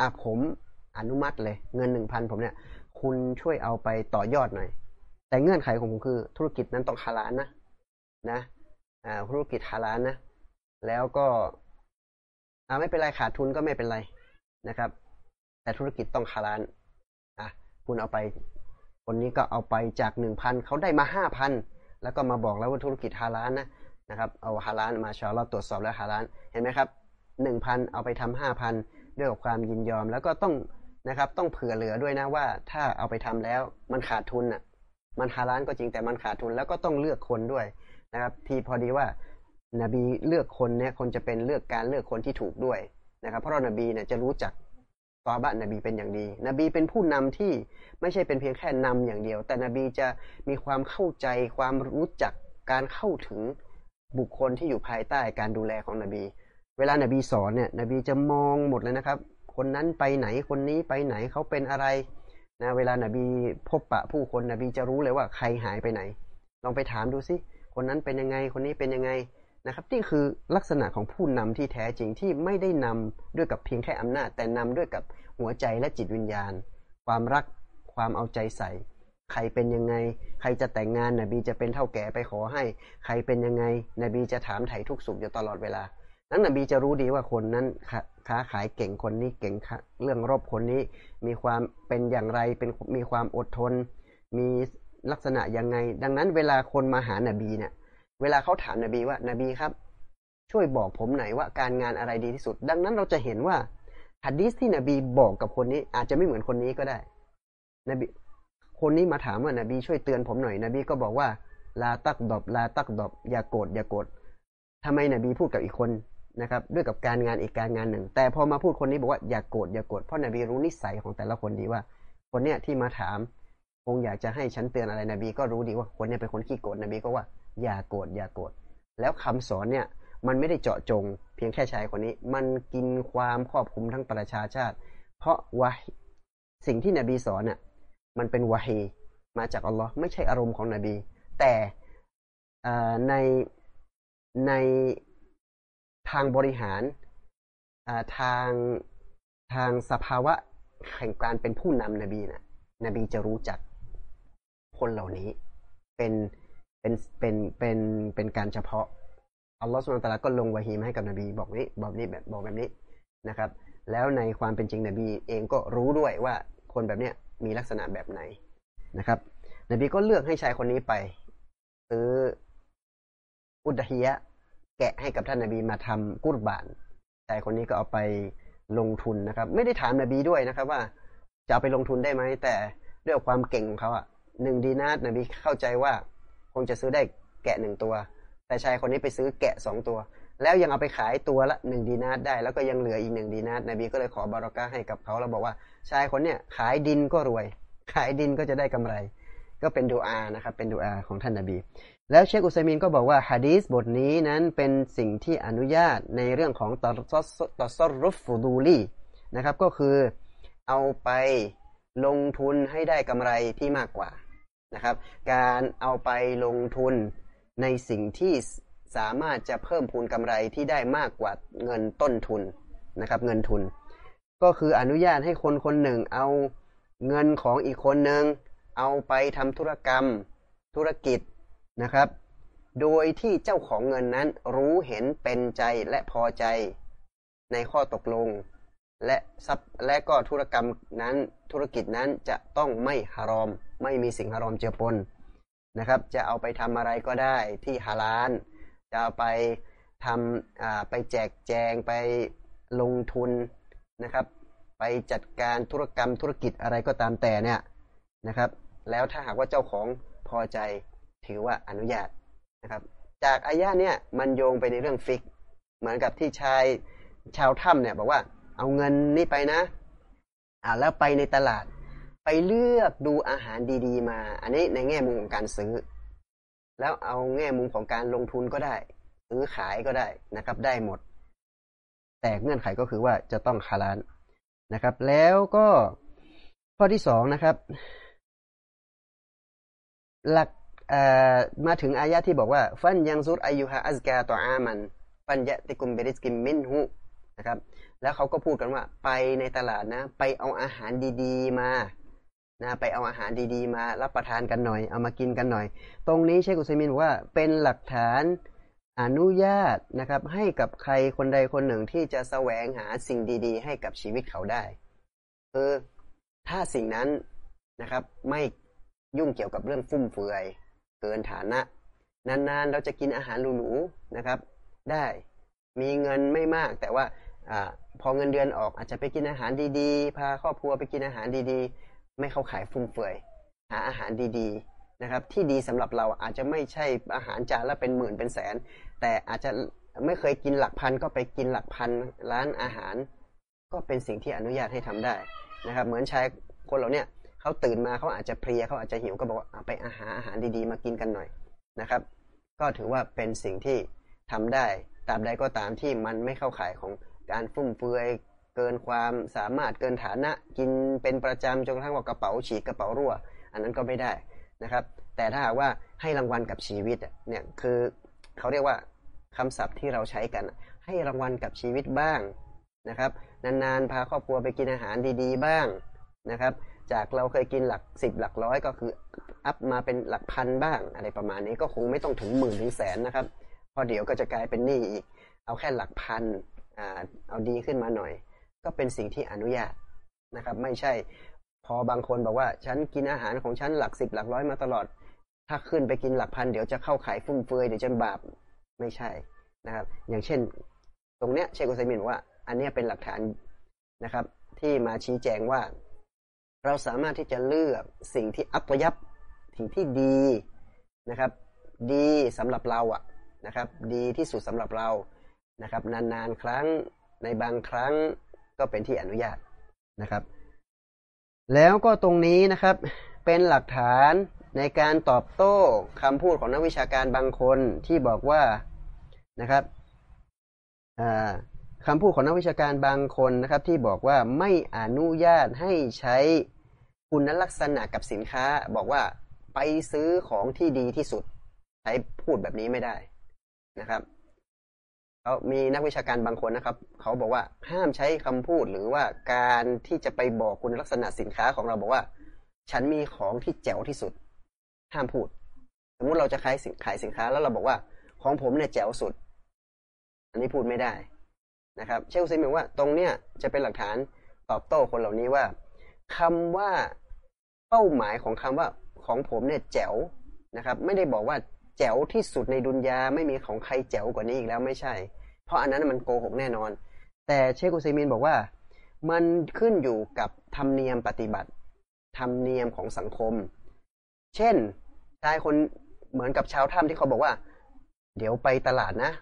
อะผมอนุมัติเลย เงินหนึ่งพันผมเนี่ย คุณช่วยเอาไปต่อยอดหน่อย แต่เงื่อนไขของผมคือ ธุรกิจนั้นต้องฮาลานนะนะอ่าธุรกิจฮาลานนะ แล้วก็อ่าไม่เป็นไรขาดทุนก็ไม่เป็นไรนะครับ แต่ธุรกิจต้องคาลานอะคุณเอาไป คนนี้ก็เอาไปจากหนึ่งพันเขาได้มาห้าพันแล้วก็มาบอกแล้วว่าธุรกิจฮาลานนะนะครับ เอาฮาลานมาชอเราตรวจสอบแล้วฮาลานเห็นไหมครับหนึ่งพันเอาไปทำห้าพันด้วยกับความยินยอม แล้วก็ต้อง นะครับ ต้องเผื่อเหลือด้วยนะว่า ถ้าเอาไปทำแล้วมันขาดทุนอะ มันฮาลานก็จริงแต่มันขาดทุนแล้วก็ต้องเลือกคนด้วยนะครับ ที่พอดีว่านบีเลือกคนเนี่ยคนจะเป็นเลือกการเลือกคนที่ถูกด้วยนะครับ เพราะนบีเนี่ยจะรู้จักตอบะนบีเป็นอย่างดี นบีเป็นผู้นำที่ไม่ใช่เป็นเพียงแค่นำอย่างเดียว แต่นบีจะมีความเข้าใจความรู้จักการเข้าถึงบุคคลที่อยู่ภายใต้การดูแลของนบี เวลานบีสอนเนี่ยนบีจะมองหมดเลยนะครับ คนนั้นไปไหนคนนี้ไปไหนเขาเป็นอะไรนะเวลานบีพบปะผู้คนนบีจะรู้เลยว่าใครหายไปไหน ลองไปถามดูสิคนนั้นเป็นยังไงคนนี้เป็นยังไงนะครับนี่คือลักษณะของผู้นำที่แท้จริงที่ไม่ได้นำด้วยกับเพียงแค่อำนาจ แต่นำด้วยกับหัวใจและจิตวิญญาณ ความรักความเอาใจใส่ ใครเป็นยังไง ใครจะแต่งงานนบีจะเป็นเท่าแก่ไปขอให้ ใครเป็นยังไงนบีจะถามไถ่ทุกสุขอยู่ตลอดเวลานั้นนบีจะรู้ดีว่าคนนั้น ค้าขายเก่งคนนี้เก่งเรื่องรบคนนี้ มีความเป็นอย่างไรเป็นมีความอดทน มีลักษณะยังไง ดังนั้นเวลาคนมาหานบีเนี่ย เวลาเขาถามนบีว่านบีครับ ช่วยบอกผมหน่อยว่าการงานอะไรดีที่สุด ดังนั้นเราจะเห็นว่าฮัดดิสที่นบีบอกกับคนนี้อาจจะไม่เหมือนคนนี้ก็ได้นบีคนนี้มาถามว่านบีช่วยเตือนผมหน่อยนบีก็บอกว่าลาตักดอบลาตักดอบอย่าโกรธอย่าโกรธทำไมนบีพูดกับอีกคน นะครับด้วยกับการงานอีกการงานหนึ่ง แต่พอมาพูดคนนี้บอกว่าอย่าโกรธอย่าโกรธเพราะนบีรู้นิสัยของแต่ละคนดีว่า คนเนี้ยที่มาถามคงอยากจะให้ฉันเตือนอะไรนบีก็รู้ดีว่าคนเนี้ยเป็นคนขี้โกรธนบีก็ว่าอย่าโกรธอย่าโกรธแล้วคำสอนเนี่ยมันไม่ได้เจาะจง เพียงแค่ชายคนนี้ มันกินความครอบคลุมทั้งประชาชาติ เพราะวะสิ่งที่นบีสอนเนี่ยมันเป็นวะฮีมาจากอัลลอฮ์ไม่ใช่อารมณ์ของนบี แต่ในใน ทางบริหารทางทางสภาวะแห่งการเป็นผู้นำนบีนะนบีจะรู้จักคนเหล่านี้ เป็นเป็นเป็นเป็นเป็นการเฉพาะอัลลอฮฺสุลตาราก็ลงวะฮีมาให้กับนบี บอกนี้บอกนี้แบบบอกแบบนี้นะครับ แล้วในความเป็นจริงนบีเองก็รู้ด้วยว่าคนแบบเนี้ยมีลักษณะแบบไหนนะครับ นบีก็เลือกให้ชายคนนี้ไปซื้ออุดฮียะ แกะให้กับท่านนบีมาทำกุรบานชายคนนี้ก็เอาไปลงทุนนะครับ ไม่ได้ถามนบีด้วยนะครับ ว่าจะเอาไปลงทุนได้ไหมแต่ด้วยความเก่งของเขาอะหนึ่งดีนาตนบีเข้าใจว่าคงจะซื้อได้แกะหนึ่งตัว แต่ชายคนนี้ไปซื้อแกะสองตัว แล้วยังเอาไปขายตัวละหนึ่งดีนาได้ แล้วก็ยังเหลืออีกหนึ่งดีนาตนบีก็เลยขอบารอกาให้กับเขาแล้วบอกว่าชายคนเนี้ยขายดินก็รวย ขายดินก็จะได้กำไร ก็เป็นดูอานะครับ เป็นดูอาของท่านนบี แล้วเชคอุซัยมินก็บอกว่าฮะดีสบทนี้นั้นเป็นสิ่งที่อนุญาตในเรื่องของตอตอซรุฟฟูดูลีนะครับ ก็คือเอาไปลงทุนให้ได้กำไรที่มากกว่านะครับ การเอาไปลงทุนในสิ่งที่สามารถจะเพิ่มพูนกำไรที่ได้มากกว่าเงินต้นทุนนะครับ เงินทุน ก็คืออนุญาตให้คนคนหนึ่งเอาเงินของอีกคนหนึ่งเอาไปทำธุรกรรมธุรกิจ นะครับ โดยที่เจ้าของเงินนั้นรู้เห็นเป็นใจและพอใจในข้อตกลง และทรัพย์และก็ธุรกรรมนั้นธุรกิจนั้นจะต้องไม่ฮารอม ไม่มีสิ่งฮารอมเจือปนนะครับ จะเอาไปทำอะไรก็ได้ที่ฮาลาลจะเอาไปทำไปแจกแจงไปลงทุนนะครับ ไปจัดการธุรกรรมธุรกิจอะไรก็ตามแต่เนี่ยนะครับ แล้วถ้าหากว่าเจ้าของพอใจ ถือว่าอนุญาตนะครับ จากอายะเนี่ยมันโยงไปในเรื่องฟิก เหมือนกับที่ชายชาวถ้ำเนี่ยบอกว่าเอาเงินนี่ไปนะอ่าแล้วไปในตลาด ไปเลือกดูอาหารดี ๆ มา อันนี้ในแง่มุมของการซื้อ แล้วเอาแง่มุมของการลงทุนก็ได้ ซื้อขายก็ได้นะครับ ได้หมด แต่เงื่อนไขก็คือว่าจะต้องคาลานนะครับ แล้วก็ข้อที่สองนะครับ หลัก มาถึงอายะที่บอกว่า ฟันยังซุดอายุฮะอัซกาต่ออามันฟันยะติกุมเบริสกิมมินหุนะครับ แล้วเขาก็พูดกันว่าไปในตลาดนะ ไปเอาอาหารดีๆ มานะไปเอาอาหารดีๆ มารับประทานกันหน่อย เอามากินกันหน่อย ตรงนี้เชคุซมินบอกว่าเป็นหลักฐานอนุญาตนะครับ ให้กับใครคนใดคนหนึ่งที่จะแสวงหาสิ่งดี ๆ ให้กับชีวิตเขาได้คือถ้าสิ่งนั้นนะครับ ไม่ยุ่งเกี่ยวกับเรื่องฟุ่มเฟือย กินฐานะ นานๆ เราจะกินอาหารหรูๆนะครับ ได้มีเงินไม่มาก แต่ว่าอพอเงินเดือนออกอาจจะไปกินอาหารดีๆ พาครอบครัวไปกินอาหารดีๆ ไม่เข้าขายฟุ่มเฟือย หาอาหารดีๆนะครับ ที่ดีสำหรับเราอาจจะไม่ใช่อาหารจานละเป็นหมื่นเป็นแสน แต่อาจจะไม่เคยกินหลักพันก็ไปกินหลักพันร้านอาหาร ก็เป็นสิ่งที่อนุญาตให้ทำได้นะครับ เหมือนชายคนเราเนี่ย เขาตื่นมาเขาอาจจะเพลียเขาอาจจะหิวก็บอกว่าไปอาหารอาหารดีๆ มากินกันหน่อยนะครับ ก็ถือว่าเป็นสิ่งที่ทำได้ตาบใดก็ตามที่มันไม่เข้าข่ายของการฟุ่มเฟือยเกินความสามารถเกินฐานะกินเป็นประจำจนกระทั่งว่ากระเป๋าฉีกกระเป๋ารั่ว อันนั้นก็ไม่ได้นะครับ แต่ถ้าหากว่าให้รางวัลกับชีวิตเนี่ยคือเขาเรียกว่าคำศัพท์ที่เราใช้กัน ให้รางวัลกับชีวิตบ้างนะครับ นานๆพาครอบครัวไปกินอาหารดีๆ บ้างนะครับ จากเราเคยกินหลักสิบหลักร้อยก็คืออัพมาเป็นหลักพันบ้างอะไรประมาณนี้ก็คงไม่ต้องถึงหมื่นถึงแสนนะครับพอเดี๋ยวก็จะกลายเป็นหนี้อีก เอาแค่หลักพันอ่าเอาดีขึ้นมาหน่อย ก็เป็นสิ่งที่อนุญาตนะครับ ไม่ใช่ พอบางคนบอกว่าฉันกินอาหารของฉันหลักสิบหลักร้อยมาตลอด ถ้าขึ้นไปกินหลักพันเดี๋ยวจะเข้าขายฟุ่มเฟือยเดี๋ยวจะบาปไม่ใช่นะครับ อย่างเช่น ตรงเนี้ยเชโกไซมินว่า อันนี้เป็นหลักฐานนะครับ ที่มาชี้แจงว่า เราสามารถที่จะเลือกสิ่งที่อัตยับสิ่งที่ดีนะครับ ดีสำหรับเราอะนะครับ ดีที่สุดสำหรับเรานะครับ นานๆครั้งในบางครั้งก็เป็นที่อนุญาตนะครับ แล้วก็ตรงนี้นะครับเป็นหลักฐานในการตอบโต้คำพูดของนักวิชาการบางคนที่บอกว่านะครับ คำพูดของนักวิชาการบางคนนะครับ ที่บอกว่าไม่อนุญาตให้ใช้คุณลักษณะกับสินค้า บอกว่าไปซื้อของที่ดีที่สุด ใช้พูดแบบนี้ไม่ได้นะครับเขามีนักวิชาการบางคนนะครับ เขาบอกว่าห้ามใช้คำพูดหรือว่าการที่จะไปบอกคุณลักษณะสินค้าของเราบอกว่า ฉันมีของที่แจ๋วที่สุด ห้ามพูด สมมุติเราจะขายสินขายสินค้าแล้วเราบอกว่า ของผมเนี่ยแจ๋วสุด อันนี้พูดไม่ได้ นะครับ เชลซีบอกว่าตรงเนี้ยจะเป็นหลักฐานตอบโต้คนเหล่านี้ว่าคำว่าเป้าหมายของคำว่าของผมเนี่ยแจ๋วนะครับ ไม่ได้บอกว่าแจ๋วที่สุดในดุนยาไม่มีของใครแจ๋วกว่านี้อีกแล้วไม่ใช่ เพราะอันนั้นมันโกหกแน่นอน แต่เชคุซัยมินบอกว่า มันขึ้นอยู่กับธรรมเนียมปฏิบัติธรรมเนียมของสังคม เช่นชายคนเหมือนกับชาวถ้ำที่เขาบอกว่า เดี๋ยวไปตลาดนะ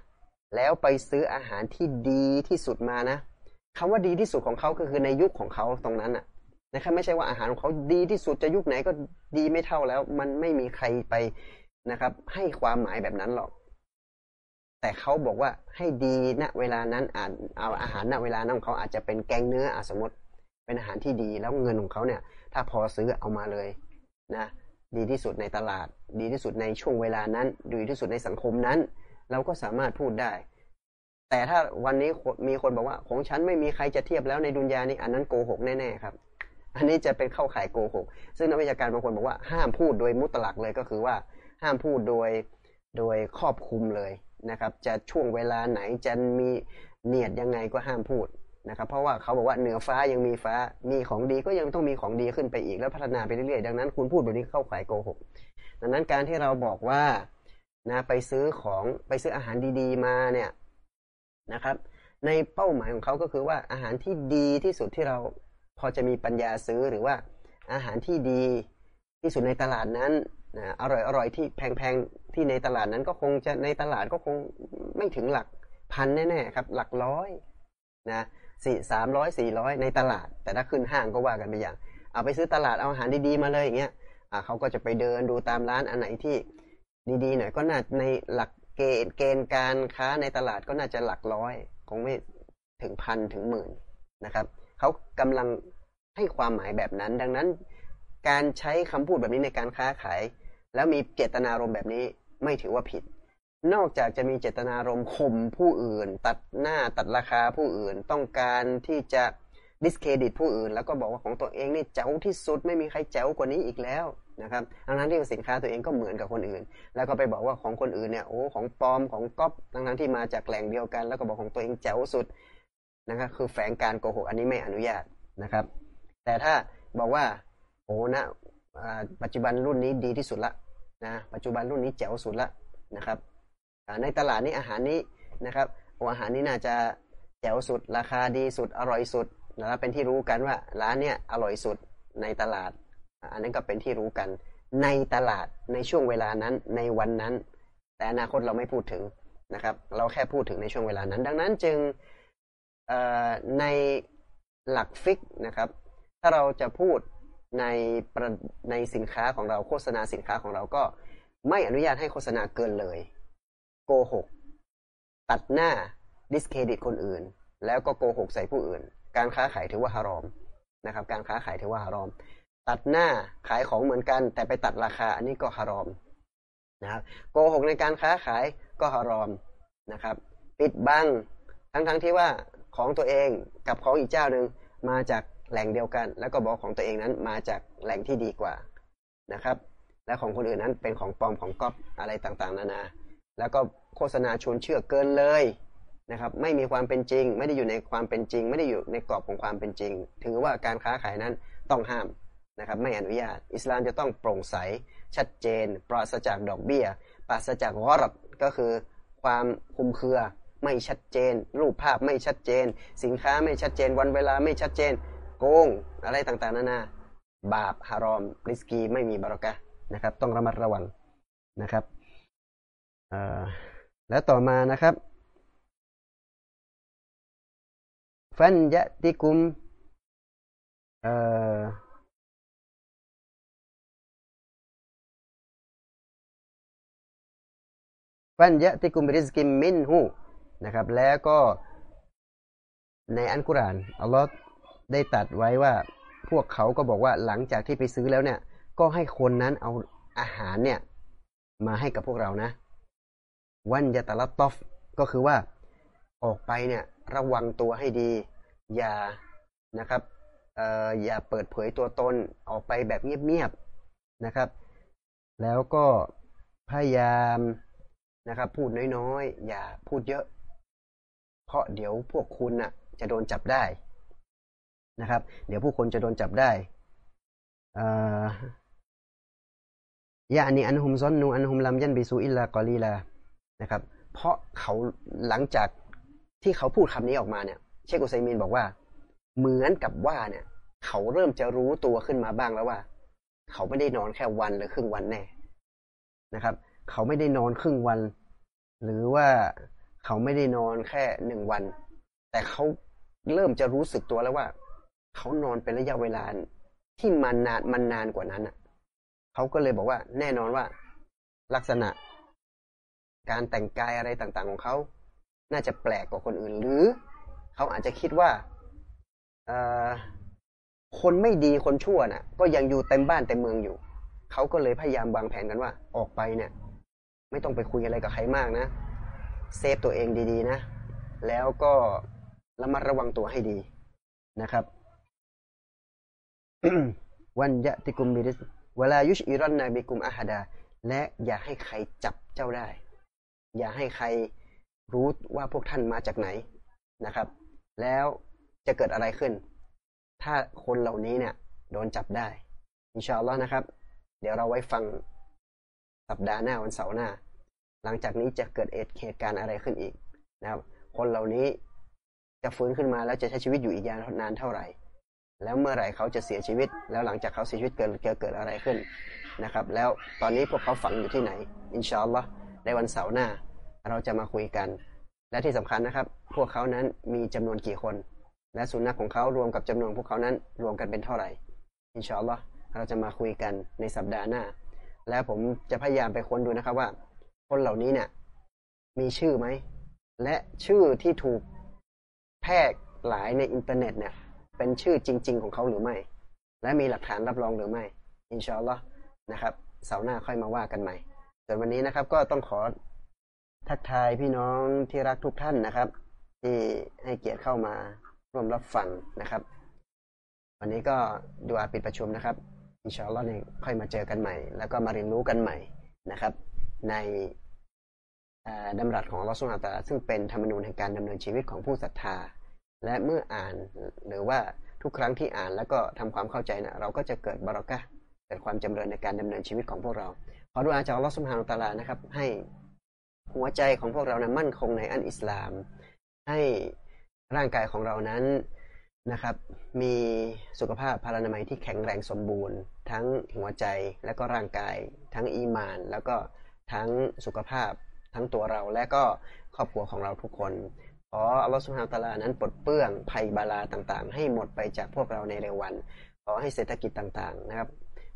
แล้วไปซื้ออาหารที่ดีที่สุดมานะคำว่าดีที่สุดของเขาก็คือในยุคของเขาตรงนั้นอะนะครับไม่ใช่ว่าอาหารของเขาดีที่สุดจะยุคไหนก็ดีไม่เท่าแล้ว มันไม่มีใครไปนะครับ ให้ความหมายแบบนั้นหรอก แต่เขาบอกว่าให้ดีณเวลานั้นอาจเอาอาหารณเวลานั้นของเขาอาจจะเป็นแกงเนื้ออาสมมติเป็นอาหารที่ดีแล้วเงินของเขาเนี่ย ถ้าพอซื้อเอามาเลยนะ ดีที่สุดในตลาด ดีที่สุดในช่วงเวลานั้น ดีที่สุดในสังคมนั้น เราก็สามารถพูดได้ แต่ถ้าวันนี้มีคนบอกว่า ของฉันไม่มีใครจะเทียบแล้วในดุนยานี้อันนั้นโกหกแน่ๆครับ อันนี้จะเป็นเข้าข่ายโกหก ซึ่งนักวิชาการบางคนบอกว่าห้ามพูดโดยมุตลักเลยก็คือว่า ห้ามพูดโดยโดยครอบคุมเลยนะครับ จะช่วงเวลาไหนจะมีเนียดยังไงก็ห้ามพูดนะครับเพราะว่าเขาบอกว่าเหนือฟ้ายังมีฟ้ามีของดีก็ยังต้องมีของดีขึ้นไปอีกแล้วพัฒนาไปเรื่อยๆดังนั้นคุณพูดแบบนี้เข้าข่ายโกหกดังนั้นการที่เราบอกว่า นะไปซื้อของไปซื้ออาหารดี ๆ มาเนี่ยนะครับ ในเป้าหมายของเขาก็คือว่าอาหารที่ดีที่สุดที่เราพอจะมีปัญญาซื้อหรือว่าอาหารที่ดีที่สุดในตลาดนั้นนะอร่อยอร่อยที่แพงๆที่ในตลาดนั้นก็คงจะในตลาดก็คงไม่ถึงหลักพันแน่ๆครับ หลักร้อยนะสี่สามร้อยสี่ร้อยในตลาด แต่ถ้าขึ้นห้างก็ว่ากันไปอย่าง เอาไปซื้อตลาดเอาอาหารดีๆมาเลยอย่างเงี้ยอ่าเขาก็จะไปเดินดูตามร้านอันไหนที่ ดีๆหน่อยก็น่าในหลักเกณฑ์เกณฑ์การค้าในตลาดก็น่าจะหลักร้อย คงไม่ถึงพันถึงหมื่นนะครับเขากำลังให้ความหมายแบบนั้น ดังนั้น การใช้คำพูดแบบนี้ในการค้าขาย แล้วมีเจตนารมณ์แบบนี้ไม่ถือว่าผิด นอกจากจะมีเจตนารมณ์ข่มผู้อื่น ตัดหน้าตัดราคาผู้อื่น ต้องการที่จะดิสเครดิตผู้อื่น แล้วก็บอกว่าของตัวเองนี่เจ๋วที่สุดไม่มีใครเจ๋วกว่านี้อีกแล้ว นะครับทั้งที่สินค้าตัวเองก็เหมือนกับคนอื่น แล้วก็ไปบอกว่าของคนอื่นเนี่ยโอ้ของปลอมของก๊อปทั้งที่มาจากแหล่งเดียวกัน แล้วก็บอกของตัวเองแจ๋วสุดนะครับคือแฝงการโกหกอันนี้ไม่อนุญาตนะครับ แต่ถ้าบอกว่าโอ้นะปัจจุบันรุ่นนี้ดีที่สุดละนะปัจจุบันรุ่นนี้แจ๋วสุดละนะครับในตลาดนี้อาหารนี้นะครับโอ้อาหารนี้น่าจะแจ๋วสุด ราคาดีสุดอร่อยสุดแล้วเป็นที่รู้กันว่าร้านเนี้ยอร่อยสุดในตลาด อันนั้นก็เป็นที่รู้กัน ในตลาดในช่วงเวลานั้นในวันนั้น แต่อนาคตเราไม่พูดถึงนะครับ เราแค่พูดถึงในช่วงเวลานั้น ดังนั้นจึงในหลักฟิกนะครับ ถ้าเราจะพูดในในสินค้าของเราโฆษณาสินค้าของเราก็ไม่อนุญาตให้โฆษณาเกินเลย โกหก ตัดหน้าดิสเครดิตคนอื่น แล้วก็โกหกใส่ผู้อื่น การค้าขายถือว่าฮารอมนะครับ การค้าขายถือว่าฮารอม ตัดหน้าขายของเหมือนกัน แต่ไปตัดราคา อันนี้ก็ฮารอมนะครับโกหกในการค้าขายก็ฮารอมนะครับ ปิดบังทั้งๆทที่ว่าของตัวเองกับของอีกเจ้าหนึ่งมาจากแหล่งเดียวกัน แล้วก็บอกของตัวเองนั้นมาจากแหล่งที่ดีกว่านะครับ และของคนอื่นนั้นเป็นของปลอมของก๊อปอะไรต่างๆ นานา แล้วก็โฆษณาชวนเชื่อเกินเลยนะครับ ไม่มีความเป็นจริง ไม่ได้อยู่ในความเป็นจริง ไม่ได้อยู่ในกรอบของความเป็นจริง ถือว่าการค้าขายนั้นต้องห้าม นะครับไม่อนุญาต อิสลามจะต้องโปร่งใส ชัดเจน ปราศจากดอกเบี้ย ปราศจากวอรดก็คือ ความคุมเครือ ไม่ชัดเจน รูปภาพไม่ชัดเจน สินค้าไม่ชัดเจน วันเวลาไม่ชัดเจน โกง อะไรต่างๆนานาบาปฮารอม ริสกีไม่มีบารอกะนะครับ ต้องระมัดระวังนะครับแล้วต่อมานะครับฟันยะติกุม ฟันยะติกุมริสกิมมินหูนะครับ แล้วก็ในอันกุรานอัลลอฮ์ได้ตัดไว้ว่าพวกเขาก็บอกว่าหลังจากที่ไปซื้อแล้วเนี่ย ก็ให้คนนั้นเอาอาหารเนี่ย มาให้กับพวกเรานะ วันยะตะลัตตอฟก็คือว่าออกไปเนี่ยระวังตัวให้ดี อย่านะครับอย่าเปิดเผยตัวตนออกไปแบบเงียบๆนะครับ แล้วก็พยายาม นะครับ พูดน้อยๆ อย่าพูดเยอะ เพราะเดี๋ยวพวกคุณน่ะ จะโดนจับได้นะครับ เดี๋ยวผู้คนจะโดนจับได้ยาอันนี้อันฮุมซอนนูอันฮุมลำยันบิซูอิลลากอลีลานะครับ เพราะเขาหลังจากที่เขาพูดคำนี้ออกมาเนี่ย เชคอุไซมีนบอกว่า เหมือนกับว่าเนี่ย เขาเริ่มจะรู้ตัวขึ้นมาบ้างแล้วว่า เขาไม่ได้นอนแค่วันหรือครึ่งวันแน่นะครับ เขาไม่ได้นอนครึ่งวัน หรือว่าเขาไม่ได้นอนแค่หนึ่งวัน แต่เขาเริ่มจะรู้สึกตัวแล้วว่า เขานอนเป็นระยะเวลาที่มันนานมันนานกว่านั้นอะเขาก็เลยบอกว่า แน่นอนว่า ลักษณะ การแต่งกายอะไรต่างๆของเขา น่าจะแปลกกว่าคนอื่น หรือเขาอาจจะคิดว่าคนไม่ดีคนชั่วน่ะ ก็ยังอยู่เต็มบ้านเต็มเมืองอยู่ เขาก็เลยพยายามวางแผนกันว่า ออกไปเนี่ย ไม่ต้องไปคุยอะไรกับใครมากนะ เซฟตัวเองดีๆนะ แล้วก็ระมัดระวังตัวให้ดีนะครับวันยะติกุมบิริสเวลายุชอิรันนาบิกุมอาฮดา และอย่าให้ใครจับเจ้าได้ อย่าให้ใครรู้ว่าพวกท่านมาจากไหนนะครับ แล้วจะเกิดอะไรขึ้น ถ้าคนเหล่านี้เนี่ย โดนจับได้ อินชาอัลลอฮ์นะครับ เดี๋ยวเราไว้ฟัง สัปดาห์หน้าวันเสาร์หน้า หลังจากนี้จะเกิดเหตุการณ์อะไรขึ้นอีกนะครับ คนเหล่านี้จะฟื้นขึ้นมาแล้วจะใช้ชีวิตอยู่อีกยาวนานเท่าไหร่ แล้วเมื่อไหร่เขาจะเสียชีวิต แล้วหลังจากเขาเสียชีวิตเกิดเกิดอะไรขึ้นนะครับ แล้วตอนนี้พวกเขาฝังอยู่ที่ไหน อินชาอัลลอฮ์ในวันเสาร์หน้า เราจะมาคุยกัน และที่สำคัญนะครับ พวกเขานั้นมีจำนวนกี่คน และสุนัขของเขารวมกับจำนวนพวกเขานั้นรวมกันเป็นเท่าไหร่ อินชาอัลลอฮ์เราจะมาคุยกันในสัปดาห์หน้า แล้วผมจะพยายามไปค้นดูนะครับว่า คนเหล่านี้เนี่ย มีชื่อไหม และชื่อที่ถูกแพร่หลายในอินเทอร์เน็ตเนี่ย เป็นชื่อจริง ๆ ของเขาหรือไม่ และมีหลักฐานรับรองหรือไม่ อินชาอัลลอฮ์นะครับเสาร์หน้าค่อยมาว่ากันใหม่ส่วนวันนี้นะครับก็ต้องขอทักทายพี่น้องที่รักทุกท่านนะครับ ที่ให้เกียรติเข้ามาร่วมรับฟังนะครับ วันนี้ก็ดูอาปิดประชุมนะครับ อินชาอัลลอฮ์เนี่ยค่อยมาเจอกันใหม่ แล้วก็มาเรียนรู้กันใหม่นะครับ ในดำรัสของอัลลอฮ์สุลตาซึ่งเป็นธรรมนูญแห่งการดำเนินชีวิตของผู้ศรัทธา และเมื่ออ่านหรือว่าทุกครั้งที่อ่านแล้วก็ทำความเข้าใจนะเราก็จะเกิดบารอกะเกิดความจำเริญในการดำเนินชีวิตของพวกเราขอดุอาจากอัลลอฮ์สุบฮานุตาลานะครับ ให้หัวใจของพวกเรานะมั่นคงในอันอิสลาม ให้ร่างกายของเรานั้น นะครับ มีสุขภาพพลานามัยที่แข็งแรงสมบูรณ์ ทั้งหัวใจและก็ร่างกาย ทั้งอีมาน แล้วก็ทั้งสุขภาพทั้งตัวเราและก็ครอบครัวของเราทุกคนขออัลลอฮฺสุฮานตะลานั้นปลดเปื้องภัยบาลาต่างๆ ให้หมดไปจากพวกเราในเร็ววันขอให้เศรษฐกิจต่างๆนะครับ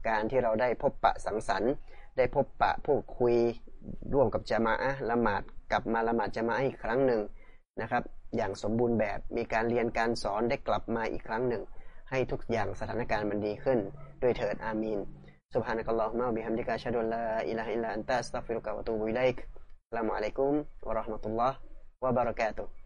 การที่เราได้พบปะสังสรรค์ ได้พบปะพูดคุยร่วมกับจามะละหมาดกลับมาละหมาดจามะอีกครั้งหนึ่งนะครับ อย่างสมบูรณ์แบบมีการเรียนการสอนได้กลับมาอีกครั้งหนึ่ง ให้ทุกอย่างสถานการณ์มันดีขึ้น ด้วยเถิดอามีน سبحانك اللهم وبحمدك أشهد أن لا إله إلا أنت أستغفرك وأتوب إليك السلام عليكم ورحمة الله وبركاته